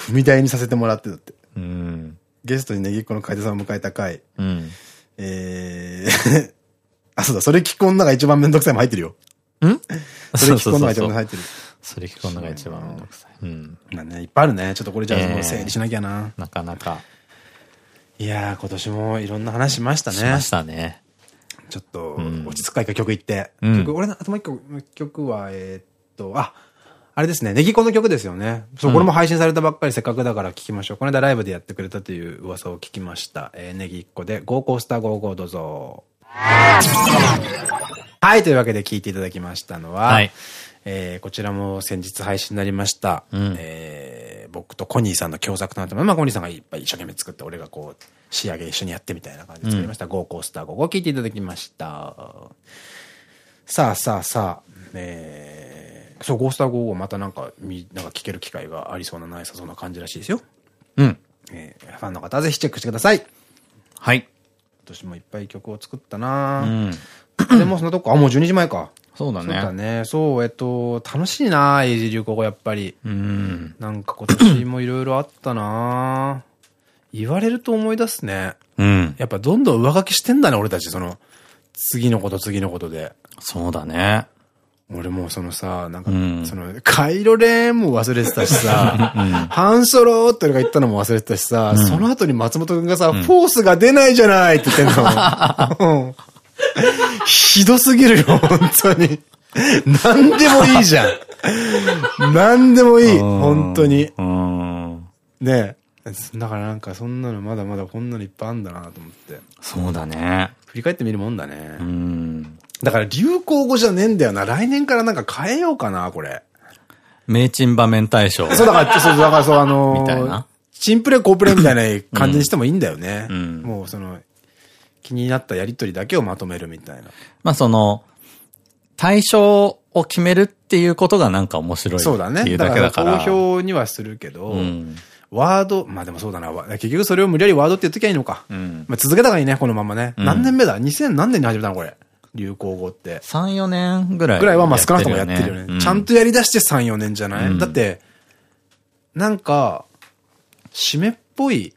踏み台にさせてもらってだって。うん。ゲストにネギっ子の楓さんを迎えた回。うん。えー、あ、そうだ、それ聞こんのが一番めんどくさいも入ってるよ。ん？それ聞こんのが一番入ってる。それ聞くのが一番めんどくさい。うん。まあね、いっぱいあるね。ちょっとこれじゃあ整理しなきゃな。なかなかいやー、今年もいろんな話しましたね。しましたね。ちょっと、ん落ち着くか一回曲いって。うん曲、俺の、あともう一個、曲は、えーっと、あ、あれですね、ネギコの曲ですよね。そう、これも配信されたばっかり、せっかくだから聞きましょう。この間ライブでやってくれたという噂を聞きました。えー、ネギっ子で、ゴーコースターゴーゴーどうぞ。はい、というわけで聞いていただきましたのは、はいえーこちらも先日配信になりました。うんえー僕とコニーさんの共作となってます、まあ、コニーさんがいっぱい一生懸命作って、俺がこう、仕上げ一緒にやってみたいな感じで作りました。ゴーコースターゴーゴー聞いていただきました。さあさあさあ、えー、そう、ゴースターゴーゴーまたなんか、み、なんか聞ける機会がありそうなないさそうな感じらしいですよ。うん。えー、ファンの方はぜひチェックしてください。今はい。年もいっぱい曲を作ったなうぁん。でもそのとこ、あ、もう12時前か。そうだそうだね。ね。そう、えっと、楽しいなぁ、英字流行語やっぱり。うん。なんか今年もいろいろあったなぁ。言われると思い出すね。うん。やっぱどんどん上書きしてんだね、俺たち。その、次のこと次のことで。そうだね。俺もうそのさ、なんか、うんその、カイロレーンも忘れてたしさ、ハンソローって俺が言ったのも忘れてたしさ、その後に松本くんがさ、フォースが出ないじゃないって言ってんの。うんひどすぎるよ、本当に。何でもいいじゃん。何でもいい、本当に。うん。ねえ。だからなんかそんなのまだまだこんなのいっぱいあんだなと思って。そうだね。振り返ってみるもんだね。うん。だから流行語じゃねえんだよな。来年からなんか変えようかな、これ。名珍場面大賞。そうだから、そう、だからそう、あのーみたいなチンプレコープレみたいな感じにしてもいいんだよね。うんもうその、気になったやりとりだけをまとめるみたいな。まあその、対象を決めるっていうことがなんか面白いそうだね。っていうだかだけだから。投票にはするけど、うん。ワード、まあでもそうだな。わ結局それを無理やりワードって言っときゃいいのか。うん。まあ続けた方がいいね、このままね。うん何年目だ ?2000 何年に始めたのこれ。流行語って。3、4年ぐらい、ぐらいはまあ少なくともやってるよね。ちゃんとやり出して3、4年じゃない、うん、だって、なんか、締めっぽい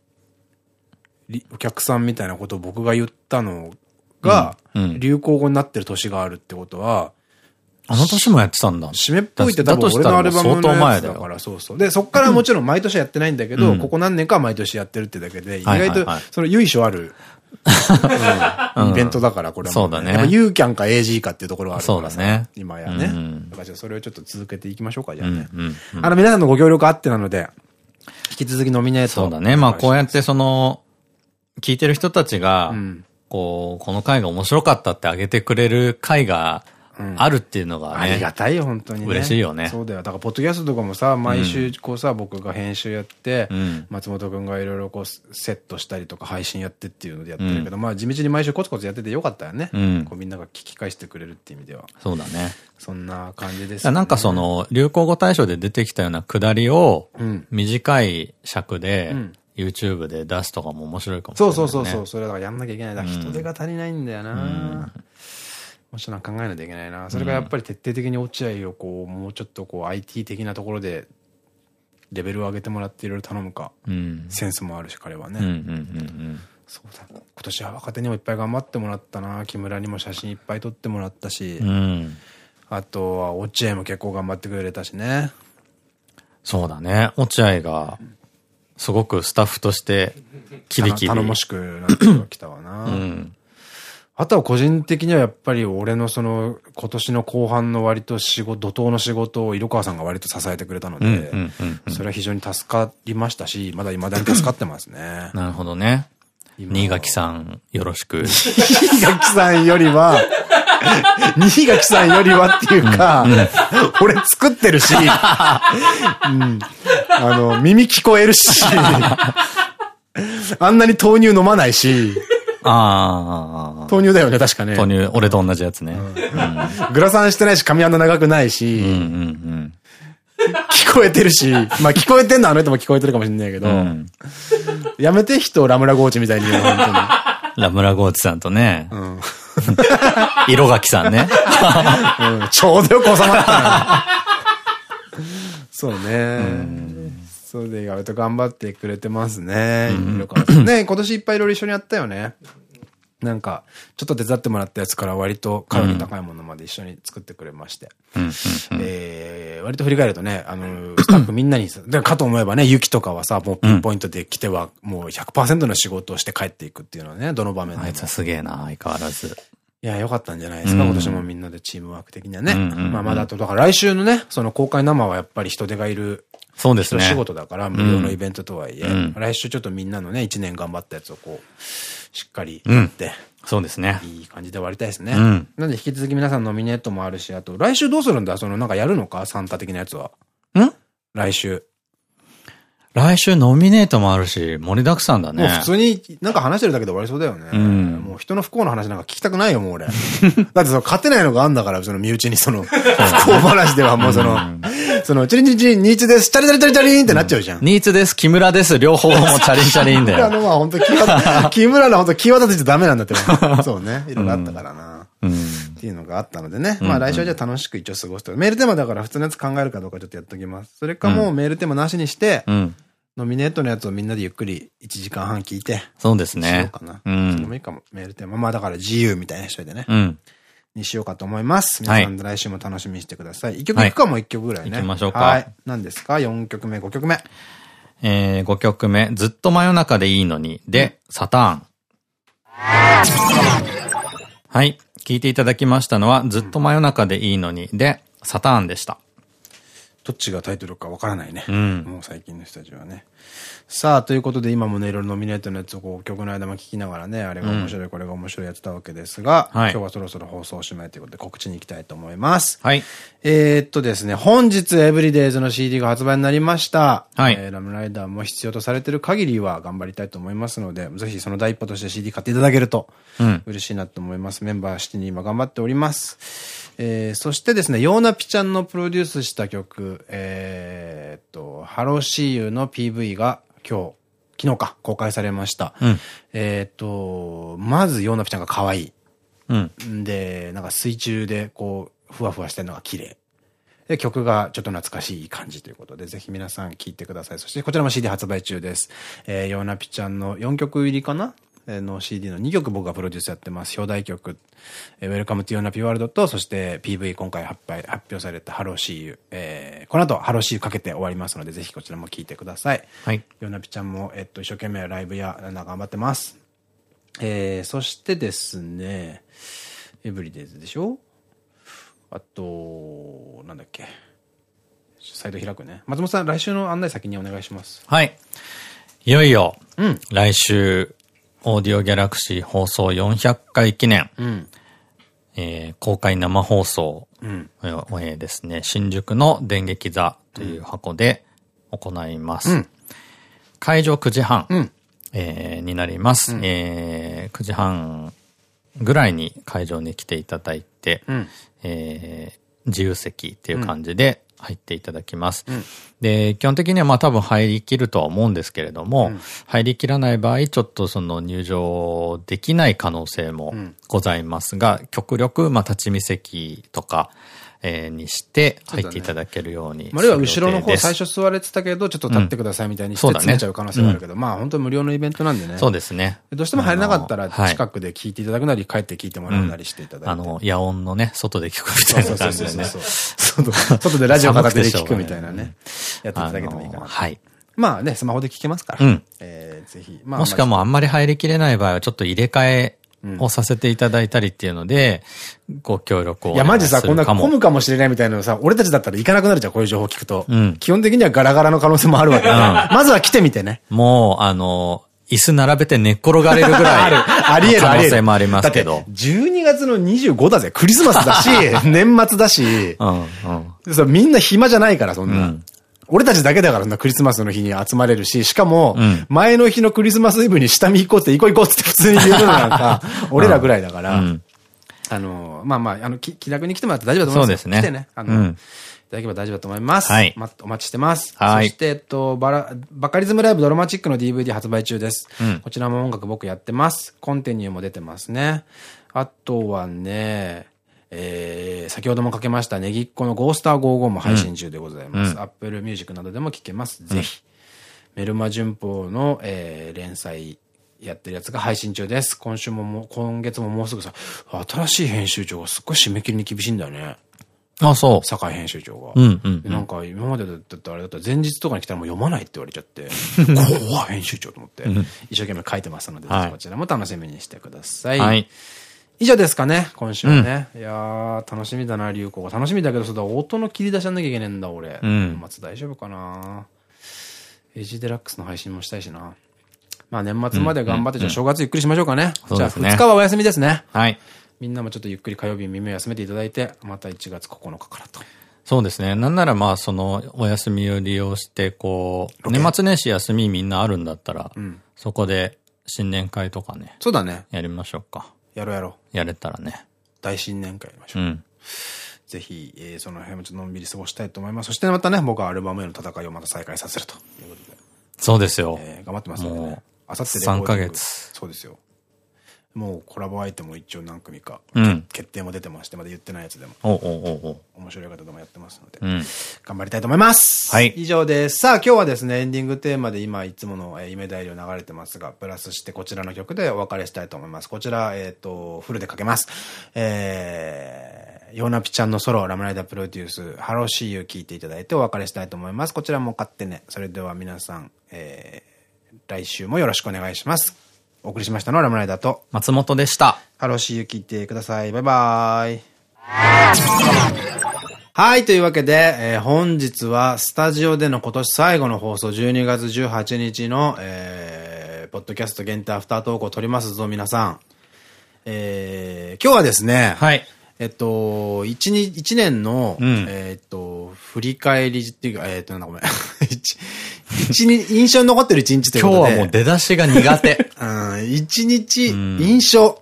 お客さんみたいなことを僕が言ったのが、流行語になってる年があるってことは、あの年もやってたんだ。締めっぽいって多分俺のアルバムのやつだから、そうそう。で、そっからもちろん毎年やってないんだけど、ここ何年かは毎年やってるってだけで、意外と、その由緒ある、イベントだから、これは。そうだね。ユーキャンか AG かっていうところがあるからそうだね。今やね。だからそれをちょっと続けていきましょうか、じゃあね。あの、皆さんのご協力あってなので、引き続きノミネート。そうだね。まあこうやってその、聞いてる人たちが、こう、この回が面白かったってあげてくれる回が、あるっていうのがね。ありがたいよ、本当にね。嬉しいよね。そうだよ。だから、ポッドキャストとかもさ、毎週、こうさ、僕が編集やって、松本くんがいろいろこう、セットしたりとか、配信やってっていうのでやってるけど、まあ、地道に毎週コツコツやっててよかったよね。こう、みんなが聞き返してくれるっていう意味では。そうだね。そんな感じですなんかその、流行語大賞で出てきたようなくだりを、短い尺で、YouTube で出すとかも面白いかもしれない、そうそうそうそう。それだからやんなきゃいけない。だ人手が足りないんだよな。もちろん考えないといけないな。それがやっぱり徹底的に落合をこう、もうちょっとこう IT 的なところでレベルを上げてもらっていろいろ頼むか。センスもあるし、彼はね。そうだ。今年は若手にもいっぱい頑張ってもらったな。木村にも写真いっぱい撮ってもらったし。うん、あとは落合も結構頑張ってくれたしね。そうだね。落合が、すごくスタッフとして、キリキリ。頼もしくなってきたわな。うんあとは個人的にはやっぱり俺のその今年の後半の割と仕事、怒涛の仕事を色川さんが割と支えてくれたので、それは非常に助かりましたし、まだ未だに助かってますね。なるほどね。新垣さん、よろしく。新垣さんよりは、新垣さんよりはっていうか、俺作ってるし、うん、あの、耳聞こえるし、あんなに豆乳飲まないし、ああ。豆乳だよね、確かね。豆乳、俺と同じやつね。グラサンしてないし、髪穴長くないし、聞こえてるし、まあ聞こえてんのあの人も聞こえてるかもしんないけど、やめて人ラムラゴーチみたいに言うの、本当に。ラムラゴーチさんとね、色垣さんね。ちょうどよく収まったな。そうね。そうで、意外と頑張ってくれてますね。ね、今年いっぱいいろいろ一緒にやったよね。なんか、ちょっと手伝ってもらったやつから割とカロリー高いものまで一緒に作ってくれまして。え割と振り返るとね、あの、スタッフみんなに、かと思えばね、雪とかはさ、もうピンポイントで来ては、もう100%の仕事をして帰っていくっていうのはね、どの場面であいつはすげえな、相変わらず。いや、良かったんじゃないですか、今年もみんなでチームワーク的にはね。まあまだあと、だから来週のね、その公開生はやっぱり人手がいる。そうですね。仕事だから、無料のイベントとはいえ、来週ちょっとみんなのね、一年頑張ったやつをこう、しっかりやって、そうですね。いい感じで終わりたいですね。なんで引き続き皆さんノミネートもあるし、あと、来週どうするんだ？そのなんかやるのか？サンタ的なやつは。ん？来週。来週ノミネートもあるし、盛りだくさんだね。もう普通になんか話してるだけで終わりそうだよね。うん、もう人の不幸の話なんか聞きたくないよ、もう俺。だってその勝てないのがあんだから、その身内にその、不幸話ではもうその、その、チリンチリンチリン、ニーツです、チャリチャリチャリチャリンってなっちゃうじゃん。ニーツです、木村です、両方もチャリンチャリンだよ。木村のは本当木村、木村の本当気渡ついちゃダメなんだって。そうね。いろいろあったからな。っていうのがあったのでね。まあ来週はじゃあ楽しく一応過ごすと。メールテーマだから普通のやつ考えるかどうかちょっとやっときます。それかもうメールテーマなしにして、ノミネートのやつをみんなでゆっくり1時間半聞いて。そうですね。しようかな。うん。それもいいかも。メールテーマ。まあだから自由みたいな人でね。うん。にしようかと思います。皆さん来週も楽しみにしてください。1曲いくかも1曲ぐらいね。行きましょうか。はい。何ですか ?4 曲目、5曲目。えー、5曲目。ずっと真夜中でいいのに。で、サターン。はい。聞いていただきましたのは、ずっと真夜中でいいのに。で、サターンでした。どっちがタイトルかわからないね。うん。もう最近の人たちはね。さあ、ということで今もね、いろいろノミネートのやつをこう曲の間も聞きながらね、あれが面白い、これが面白いやってたわけですが、はい、今日はそろそろ放送おしまいということで告知に行きたいと思います。はい。えっとですね、本日エブリデイズの CD が発売になりました。はい。えー、ラムライダーも必要とされてる限りは頑張りたいと思いますので、ぜひその第一歩として CD 買っていただけると、嬉しいなと思います。メンバー7人今頑張っております。えー、そしてですね、ヨーナピちゃんのプロデュースした曲、えー、っと、ハローシーユーの PV が今日、昨日か、公開されました。うん、えっと、まずヨーナピちゃんが可愛い。ううん、で、なんか水中でこう、ふわふわしてるのが綺麗。で、曲がちょっと懐かしい感じということで、ぜひ皆さん聴いてください。そしてこちらも CD 発売中です。えー、ヨーナピちゃんの4曲入りかなの CD の2曲僕がプロデュースやってます。表題曲、えー、Welcome to Yonapi World と、そして PV 今回発表発表された Hello See You。えー、この後 Hello See You かけて終わりますので、ぜひこちらも聴いてください。はい。ヨナピちゃんも、えっと、一生懸命ライブや、なん頑張ってます。えー、そしてですね、エブリデイズでしょ？あと、なんだっけ？サイト開くね。松本さん、来週の案内先にお願いします。はい。いよいよ、うん、来週、オーディオギャラクシー放送400回記念、うん、えー、公開生放送、うん、えー、ですね、新宿の電撃座という箱で行います。うん、会場9時半、うん、えー、になります。うん、えー、9時半ぐらいに会場に来ていただいて、うん、えー、自由席っていう感じで入っていただきます。うん、で、基本的にはまあ多分入りきるとは思うんですけれども、うん、入りきらない場合、ちょっとその入場できない可能性もございますが、極力まあ立ち見席とか、えー、にして入っていただけるように。あるいは後ろの方最初座れてたけど、ちょっと立ってくださいみたいにして詰めちゃう可能性があるけど、まあ本当無料のイベントなんでね。そうですね。どうしても入れなかったら近くで聞いていただくなり、帰って聞いてもらうなりしていただいて。あの、野音のね、外で聞くみたいな感じでね。外でラジオ片手で聞くみたいなね。やっていただけてもいいかな。はい。まあね、スマホで聞けますから。えぜひ。もしかもあんまり入りきれない場合は、ちょっと入れ替えをさせていただいたりっていうので、ご協力を。いや、マジさ、こんな混むかもしれないみたいなのさ、俺たちだったら行かなくなるじゃん、こういう情報聞くと。うん、基本的にはガラガラの可能性もあるわけだ、うん、まずは来てみてね。もう、あの、椅子並べて寝っ転がれるぐらい。ある。あり得る、可能性もありますけど。だって、12月の25だぜ。クリスマスだし、年末だし。うんうん、みんな暇じゃないから、そんな。うん俺たちだけだからな、クリスマスの日に集まれるし、しかも、前の日のクリスマスイブに下見行こうって、行こう行こうって普通に言えるのなんか、俺らぐらいだから、あの、まあまあ、あの、気楽に来てもらって大丈夫だと思います。そうですね。来てね。あの、いただければ大丈夫だと思います。はい。ま、お待ちしてます。はい。そして、えっと、バラ、バカリズムライブドラマチックの DVD 発売中です。うん、こちらも音楽僕やってます。コンテニューも出てますね。あとはね、えー、先ほどもかけましたネギっ子のゴースター55も配信中でございます。アップルミュージックなどでも聴けます。ぜひ。メルマ旬報の、えー、連載やってるやつが配信中です。今週もも、今月ももうすぐさ、新しい編集長がすっごい締め切りに厳しいんだよね。あ、そう。坂井編集長が。うんうん、なんか今までだったらあれだったら前日とかに来たらもう読まないって言われちゃって、怖い編集長と思って、一生懸命書いてますので、こちらも楽しみにしてください。はい以上ですかね、今週はね。うん、いやー、楽しみだな、流行が。楽しみだけど、そうだ、音の切り出しやんなきゃいけねえんだ、俺。うん、年末大丈夫かなエイジデラックスの配信もしたいしな。まあ年末まで頑張って、じゃあ正月ゆっくりしましょうかね。じゃあ2日はお休みですね。はい。みんなもちょっとゆっくり火曜日耳を休めていただいて、また1月9日からと。そうですね。なんならまあ、その、お休みを利用して、こう、年末年始休みみんなあるんだったら、うん、そこで新年会とかね。そうだね。やりましょうか。やろうやろう。やれたらね。大新年会やりましょう。うん、ぜひ、えー、その辺もちょっとのんびり過ごしたいと思います。そしてまたね、僕はアルバムへの戦いをまた再開させるということで。そうですよ。えー、頑張ってますのでね。あさってで3ヶ月。そうですよ。もうコラボ相手も一応何組か、うん、決定も出てまして、まだ言ってないやつでも。おおお面白い方でもやってますので、うん、頑張りたいと思います。はい。以上です。さあ、今日はですね、エンディングテーマで今いつもの、えー、夢代理流れてますが、プラスしてこちらの曲でお別れしたいと思います。こちら、えっ、ー、と、フルでかけます。えー、ヨーナピちゃんのソロ、ラムライダープロデュース、ハローシーユー聞いていただいてお別れしたいと思います。こちらも買ってね。それでは皆さん、えー、来週もよろしくお願いします。お送りしましたのはラムライダーと松本でした。ハローシーユ聞いてください。バイバーイ。はい、というわけで、えー、本日はスタジオでの今年最後の放送、12月18日の、えー、ポッドキャスト限定アフタートークを撮りますぞ、皆さん。えー、今日はですね、はい。えっと、一年の、うん、えっと、振り返りっていうか、えー、っと、なんだごめん。一日、印象に残ってる一日ということで。今日はもう出だしが苦手。うん、一日、印象。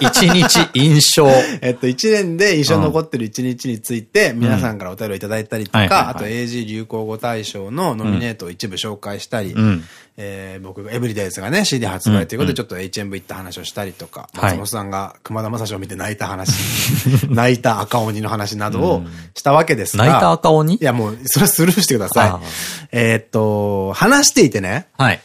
一日印象。えっと、一年で印象に残ってる一日について、皆さんからお便りをいただいたりとか、あと AG 流行語大賞のノミネートを一部紹介したり、え僕がエブリデイズがね、CD 発売ということで、ちょっと HMV 行った話をしたりとか、松本さんが熊田正史を見て泣いた話、泣いた赤鬼の話などをしたわけですが。泣いた赤鬼？いや、もう、それはスルーしてください。えっと、話していてね。はい。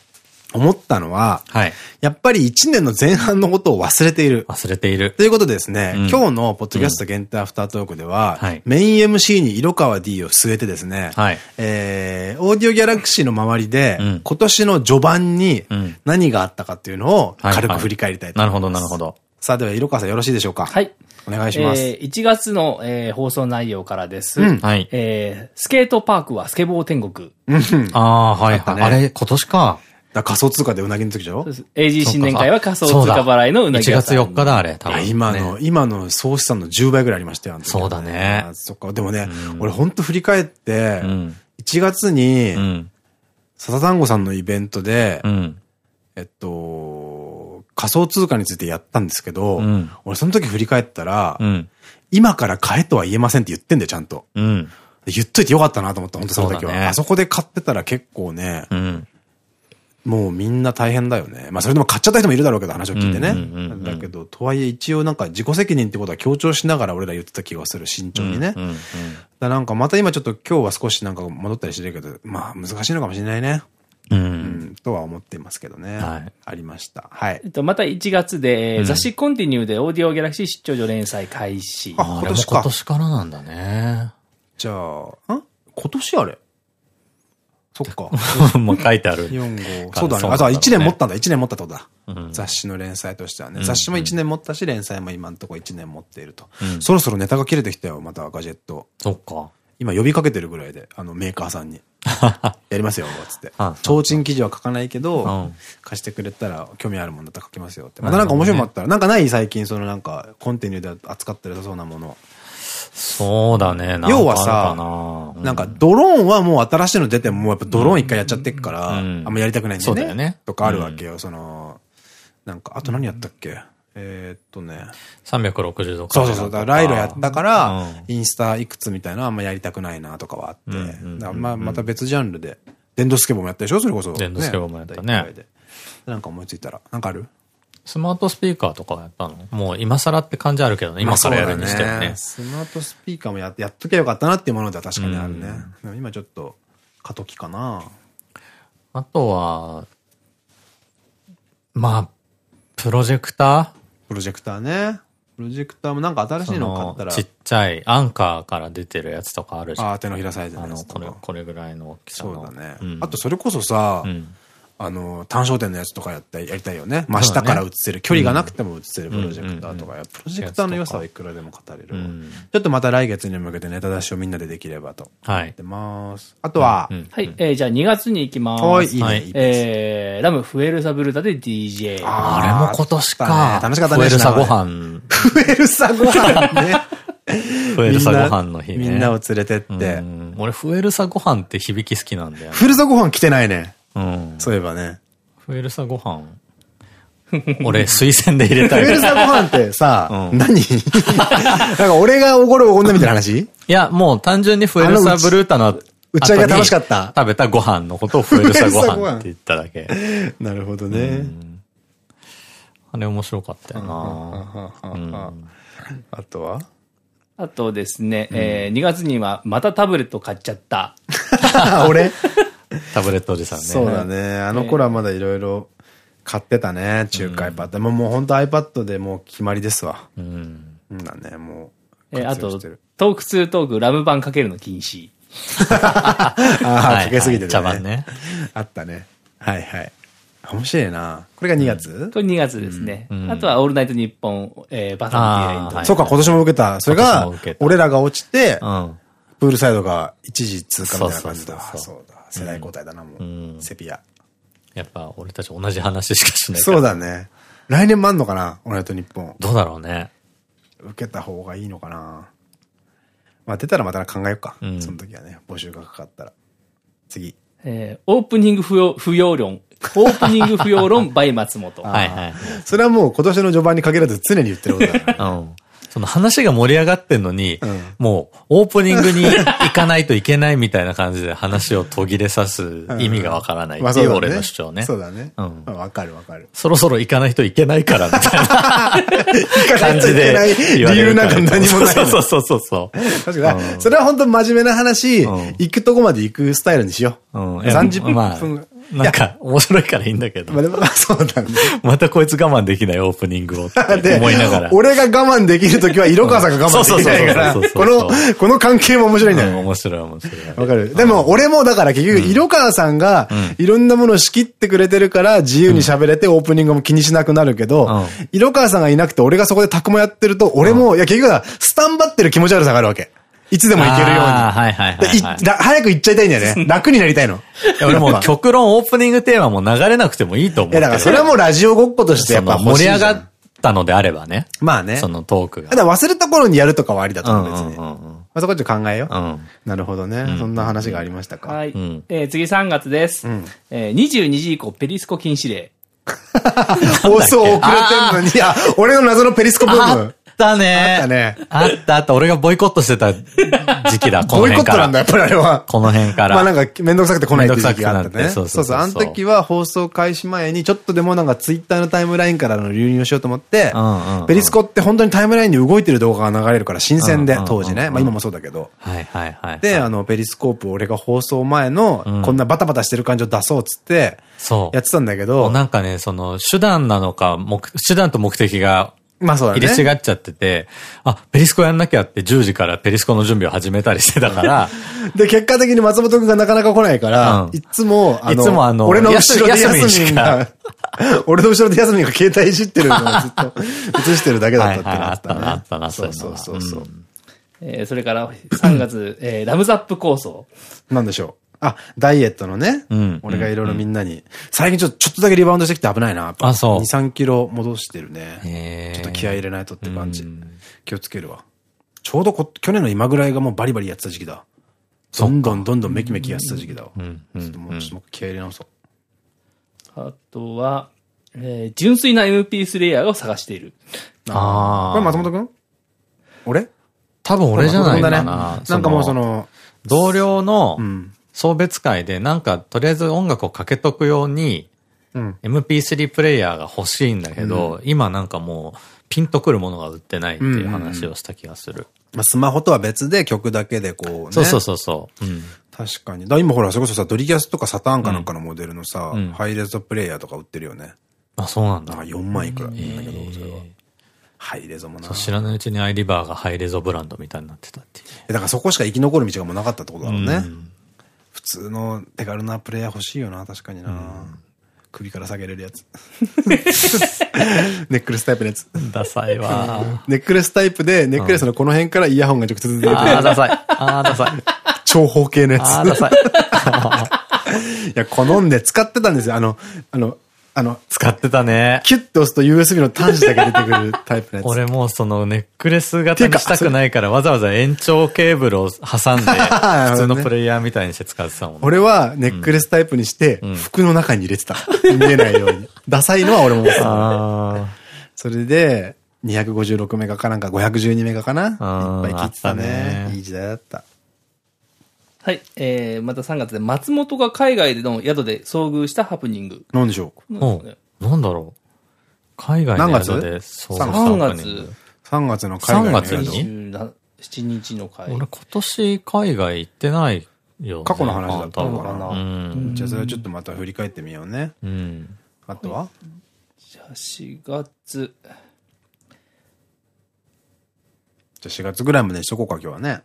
思ったのは、はい。やっぱり一年の前半のことを忘れている。忘れている。ということでですね、うん、今日のポッドキャスト限定アフタートークでは、はい、メイン MC に色川 D を据えてですね、はい、えー、オーディオギャラクシーの周りで、うん、今年の序盤に何があったかっていうのを軽く振り返りたいと思います。なるほど、なるほど。さあ、では色川さんよろしいでしょうか？はい。お願いします。えー、1月の、えー、放送内容からです。うん、はい。えー、スケートパークはスケボー天国。うん。ああ、はいはい。あれ、今年か。だ仮想通貨でうなぎの時でしょそうです。AG 新年会は仮想通貨払いのうなぎ1月4日だ、あれ、多分。今の、今の総資産の10倍ぐらいありましたよ、そうだね。そっか。でもね、俺ほんと振り返って、1月に、笹団子さんのイベントで、えっと、仮想通貨についてやったんですけど、俺その時振り返ったら、今から買えとは言えませんって言ってんだよ、ちゃんと。言っといてよかったなと思った、本当その時は。あそこで買ってたら結構ね、もうみんな大変だよね。まあそれでも買っちゃった人もいるだろうけど話を聞いてね。だけど、とはいえ一応なんか自己責任ってことは強調しながら俺ら言ってた気がする、慎重にね。だなんかまた今ちょっと今日は少しなんか戻ったりしてるけど、まあ難しいのかもしれないね。うん、とは思っていますけどね。はい。ありました。はい。えっと、また1月で、雑誌コンティニューでオーディオギャラクシー出張所連載開始。あ、今年か。今年からなんだね。じゃあ、ん？今年あれ？そっか。まあ書いてある。4、5。そうだね。あとは1年持ったんだ。1年持ったとだ。雑誌の連載としてはね。雑誌も1年持ったし、連載も今のところ1年持っていると。そろそろネタが切れてきたよ、またガジェット。そっか。今呼びかけてるぐらいで、あのメーカーさんに。やりますよ、つって。提灯記事は書かないけど、貸してくれたら興味あるもんだったら書きますよって。またなんか面白いもんあったら、なんかない最近そのなんかコンティニューで扱ってるそうなもの。そうだね、要はさ、なんかドローンはもう新しいの出てももうやっぱドローン一回やっちゃってっから、あんまやりたくないんだよね。そうだよね。とかあるわけよ、その、なんか、あと何やったっけ？えっとね。360度そうそうそう。だライロやったから、インスタいくつみたいなあんまやりたくないなとかはあって。まあ、また別ジャンルで。電動スケボーもやったでしょ？それこそ。電動スケボーもやったね。なんか思いついたら。なんかある？スマートスピーカーとかやったの？もう今更って感じあるけどね。今からやるにしてもね。スマートスピーカーもややっときゃよかったなっていうものでは確かにあるね。うん、今ちょっと過渡期かな。あとは、まあ、プロジェクター？プロジェクターね。プロジェクターもなんか新しいの買ったら。ちっちゃい、アンカーから出てるやつとかあるじゃん。ああ、手のひらサイズのやつこれ、これぐらいの大きさの。そうだね。うん、あとそれこそさ、うんあの、単焦点のやつとかやったやりたいよね。真下から映せる。距離がなくても映せるプロジェクターとか。プロジェクターの良さはいくらでも語れる。ちょっとまた来月に向けてネタ出しをみんなでできればと。はい。ってます。あとは、はい。えじゃあ2月に行きます。はい、いいね。えラムフエルサブルタで DJ。あれも今年か。楽しかったね。フエルサご飯。フエルサご飯ね。フエルサご飯の日ね。みんなを連れてって。俺、フエルサご飯って響き好きなんだよ。フエルサご飯来てないね。うん。そういえばね。フエルサご飯俺、推薦で入れたい。フエルサご飯ってさ、うん、何？なんか俺がおごるおごんだみたいな話？いや、もう単純にフエルサブルータの打ち上げ楽しかった食べたご飯のことをフエルサご飯って言っただけ。なるほどね。あれ面白かったよなあとは？あとですね、えー、2月にはまたタブレット買っちゃった。俺？タブレットおじさんね。そうだね。あの頃はまだいろいろ買ってたね。中華 iPad。でももう本当 iPad でもう決まりですわ。うん。だね、もう。え、あと、トーク2トークラム版かけるの禁止。ああ、かけすぎてね。茶番ね。あったね。はいはい。面白いな。これが2月？これ2月ですね。あとはオールナイトニッポン、えー、バサミティそうか、今年も受けた。それが、俺らが落ちて、プールサイドが一時通過みたいな感じだ。そうだ。世代交代だな、もう。セピア。やっぱ俺たち同じ話しかしないそうだね。来年もあんのかな？俺と日本。どうだろうね。受けた方がいいのかな？まあ出たらまた考えようか。その時はね、募集がかかったら。次。えー、オープニング不要不要論、オープニング不要論 by 松本。はいはい。それはもう今年の序盤に限らず常に言ってることだから。うん。その話が盛り上がってんのに、うん、もうオープニングに行かないといけないみたいな感じで話を途切れさす意味がわからないっていう俺の主張ね。そうだね。うん。わかるわかる。そろそろ行かないといけないからみたいな 感じで理由なんか何もない。そうそうそうそうそう。確かに。それは本当真面目な話、行くとこまで行くスタイルにしよう。うん。30分。なんか、面白いからいいんだけど。まあ、そうだね。またこいつ我慢できないオープニングをって 思いながら。俺が我慢できるときは、色川さんが我慢できないから、この、この関係も面白いんだよ。面白い面白い。わかる。でも、俺もだから結局、色川さんが、いろんなものを仕切ってくれてるから、自由に喋れてオープニングも気にしなくなるけど、色川さんがいなくて、俺がそこでタクもやってると、俺も、いや結局は、スタンバってる気持ち悪さがあるわけ。いつでも行けるように。はいはいはい、早く行っちゃいたいんだよね。楽になりたいの。俺も極論オープニングテーマも流れなくてもいいと思う。いやだからそれはもうラジオごっことしてやっぱ盛り上がったのであればね。まあね。そのトークが。だ忘れた頃にやるとかはありだと思う、別に。まあそこちょっと考えよう。なるほどね。そんな話がありましたか。はい。え次3月です。え22時以降ペリスコ禁止令。放送遅れてんのに、いや、俺の謎のペリスコブーム。ったね。あったね。あったあった。俺がボイコットしてた時期だ、この辺から。ボイコットなんだ、やっぱりあれは。この辺から。まあなんか、めんどくさくて来ないって時期があったね。そうそうそう。あの時は放送開始前に、ちょっとでもなんかツイッターのタイムラインからの流入をしようと思って、ペリスコって本当にタイムラインに動いてる動画が流れるから新鮮で、当時ね。まあ今もそうだけど。はいはいはい。で、あの、ペリスコープ俺が放送前の、こんなバタバタしてる感じを出そうっつって、そう。やってたんだけど。なんかね、その、手段なのか、手段と目的がまあそうだね。入れ違っちゃってて、あ、ペリスコやんなきゃって10時からペリスコの準備を始めたりしてたから。で、結果的に松本くんがなかなか来ないから、うん、いつも、あの、いつもあの、俺の後ろでヤスミンが、俺の後ろでヤスミンが携帯いじってるのをずっと 映してるだけだったってなったね。あったな、そうそうそうそう。えそれから3月、えー、ラムザップ構想。なんでしょう。あ、ダイエットのね。うん。俺がいろいろみんなに。最近ちょっと、ちょっとだけリバウンドしてきて危ないな。あ、そう。2、3キロ戻してるね。ちょっと気合い入れないとって感じ。気をつけるわ。ちょうどこ、去年の今ぐらいがもうバリバリやってた時期だ。どんどんどんどんメキメキやってた時期だわ。うん。ちょっともう、ちょっと気合い入れ直そう。あとは、えー、純粋な MP3 レイヤーを探している。ああ。これ松本くん俺？多分俺じゃないかな。なんかもうその、同僚の、うん送別会でなんかとりあえず音楽をかけとくように、うん、MP3 プレイヤーが欲しいんだけど、うん、今なんかもうピンとくるものが売ってないっていう話をした気がする。まあスマホとは別で曲だけでこうね。そうそうそうそう。うん、確かに。だ今ほら、それこそさ、ドリキャスとかサターンかなんかのモデルのさ、うん、ハイレゾプレイヤーとか売ってるよね。あ、そうなんだ。あ、4万いくらだけど、それは。ハイレゾもな。知らないうちにアイリバーがハイレゾブランドみたいになってたっていう。だからそこしか生き残る道がもうなかったってことだろうね。うん普通の手軽なプレイヤー欲しいよな、確かにな。うん、首から下げれるやつ。ネックレスタイプのやつ。ダサいわ。ネックレスタイプで、ネックレスのこの辺からイヤホンが直接出てる。ああ、ダサい。ああ、ダサい。長方形のやつ。ああ、ダサい。いや、好んで使ってたんですよ。あの、あの、あの、使ってたね。キュッと押すと USB の端子だけ出てくるタイプのやつ。俺もうそのネックレス型にしたくないからわざわざ延長ケーブルを挟んで、普通のプレイヤーみたいにして使ってたもん、ね。俺はネックレスタイプにして、服の中に入れてた。見えないように。ダサいのは俺も思ってた。それで、256メガかなんか512メガかな？いっぱい聞いてたね。いい時代だった。はい。えー、また3月で松本が海外での宿で遭遇したハプニング。なんでしょう？なんだろう？海外の宿で遭遇した3月。3月の海外の宿。3月7日の会。俺今年海外行ってないよ、過去の話だったのかな。じゃあそれはちょっとまた振り返ってみようね。うん。あとは？じゃあ4月。じゃあ4月ぐらいまでにしとこうか、今日はね。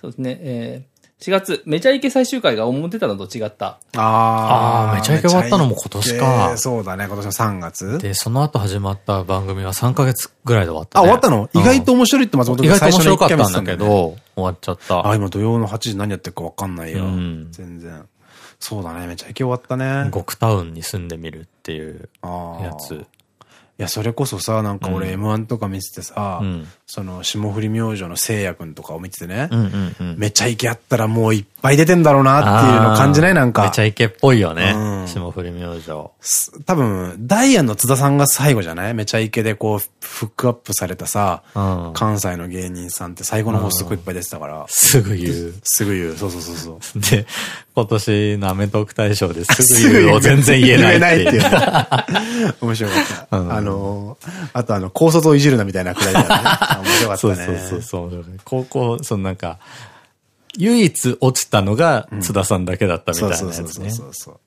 そうですね。えー4月、めちゃイケ最終回が思ってたのと違った。ああ、めちゃイケ終わったのも今年か。そうだね、今年の3月。で、その後始まった番組は3ヶ月ぐらいで終わった、ね。あ、終わったの、意外と面白いって松本君意外と面白かったんだけど、終わっちゃった。あ、今土曜の8時何やってるかわかんないよ。全然。そうだね、めちゃイケ終わったね。極タウンに住んでみるっていうやつ。いや、それこそさ、なんか俺 M1 とか見ててさ、うん、その、霜降り明星の聖夜くんとかを見ててね、めちゃイケあったらもういっぱい出てんだろうなっていうの感じない？なんか。めちゃイケっぽいよね。う霜降り明星。多分、ダイアンの津田さんが最後じゃない？めちゃイケでこう、フックアップされたさ、関西の芸人さんって最後の方すごいいっぱい出てたから。すぐ言う。すぐ言う。そうそうそうそう。で、今年のアメトーク大賞ですぐ言うを全然言えない。言えないっていう。面白かった。あの、あとあの、高卒をいじるなみたいなくらいだね。面白かったね。そうそうそう。高校、そのなんか、唯一落ちたのが津田さんだけだったみたいなやつね。そうそうそうそう。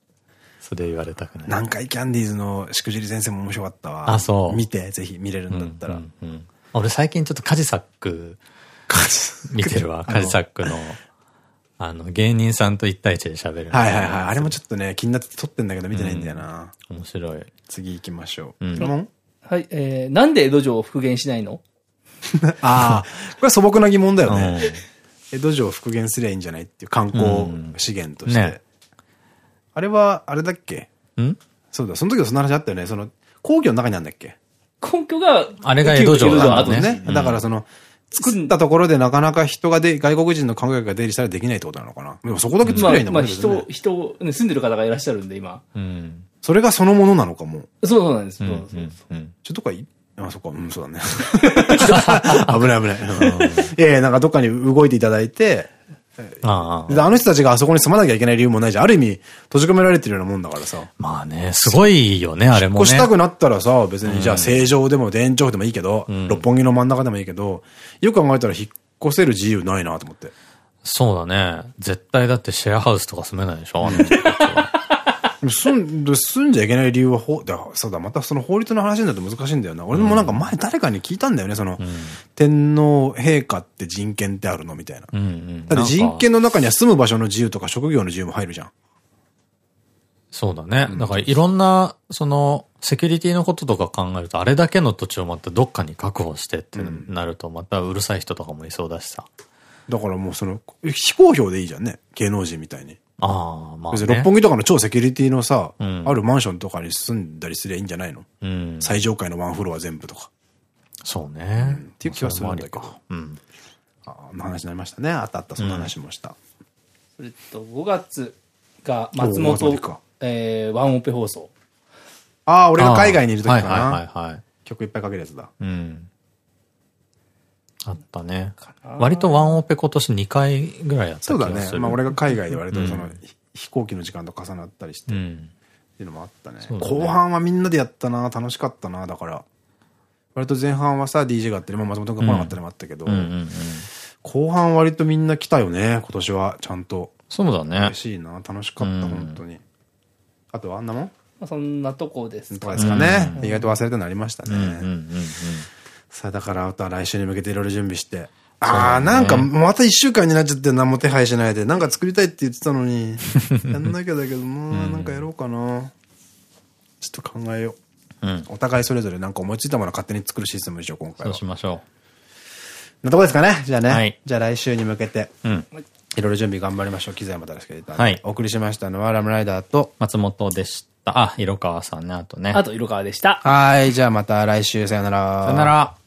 それ言われたくない。南海キャンディーズのしくじり先生も面白かったわ。あ、そう。見て、ぜひ見れるんだったら。俺最近ちょっとカジサック見てるわ。カジサックの。あの、芸人さんと一対一で喋る。はいはいはい。あれもちょっとね、気になって撮ってんだけど見てないんだよな。面白い。次行きましょう。うん。はい、えー、なんで江戸城を復元しないの？ああ、これ素朴な疑問だよね。江戸城を復元すりゃいいんじゃないっていう観光資源として。ね、あれは、あれだっけ？ん？そうだ、その時はその話あったよね。その、皇居の中にあるんだっけ？根拠が、あれが江戸城だね。ね。だからその、作ったところでなかなか人がで、外国人の観光客が出入りしたらできないってことなのかな？でもそこだけ作りゃいいんだもんね。まあ、人、人、住んでる方がいらっしゃるんで、今。うん。それがそのものなのかも。そうそうなんです。そうそうそう。ちょっとかいあ、そっか、うん、そうだね。危ない危ない。いやいや、なんかどっかに動いていただいて、ああの人たちがあそこに住まなきゃいけない理由もないじゃん。ある意味、閉じ込められてるようなもんだからさ。まあね、すごいよね、あれもね。越したくなったらさ、別にじゃあ正常でも田園調布でもいいけど、うん、六本木の真ん中でもいいけど、よく考えたら引っ越せる自由ないなと思って。そうだね。絶対だってシェアハウスとか住めないでしょ、あの人たちは。住んで、住んじゃいけない理由は、ほ、だ、そうだ、またその法律の話になると難しいんだよな。俺もなんか前誰かに聞いたんだよね、その、うん、天皇陛下って人権ってあるのみたいな。だって人権の中には住む場所の自由とか職業の自由も入るじゃん。そうだね。だからいろんな、その、セキュリティのこととか考えると、あれだけの土地をまたどっかに確保してってなると、またうるさい人とかもいそうだしさ。だからもうその、非公表でいいじゃんね。芸能人みたいに。ああ、まあ、ね。六本木とかの超セキュリティのさ、うん、あるマンションとかに住んだりすりゃいいんじゃないの？うん。最上階のワンフロア全部とか。そうね、うん。っていう気はするんだけど。うん。あの話になりましたね。あったあった、そんな話もした。それと、5月が松本、えー、ワンオペ放送。ああ、俺が海外にいる時かな。はいはいはい。曲いっぱいかけるやつだ。うん。あったね。割とワンオペ今年2回ぐらいやったそうだね。まあ俺が海外で割とその、飛行機の時間と重なったりして、っていうのもあったね。後半はみんなでやったな、楽しかったな、だから。割と前半はさ、DJ があったり、まあ松本が来なかったりもあったけど、後半割とみんな来たよね、今年は、ちゃんと。そうだね。嬉しいな、楽しかった、本当に。あとはあんなもん？そんなとこですかですかね。意外と忘れてなりましたね。さあ、だからあとは来週に向けていろいろ準備して。ああ、なんかまた一週間になっちゃって何も手配しないで、なんか作りたいって言ってたのに、やんなきゃだけど、もうなんかやろうかな。ちょっと考えよう。うん、お互いそれぞれなんか思いついたもの勝手に作るシステムでしょう、今回は。そうしましょう。なとこですかね。じゃあね。はい、じゃあ来週に向けて。うん。いろいろ準備頑張りましょう。機材も新しく入れたはい。お送りしましたのはラムライダーと松本でした。あ、色川さんね、あとね。あと色川でした。はい。じゃあまた来週、さよなら。さよなら。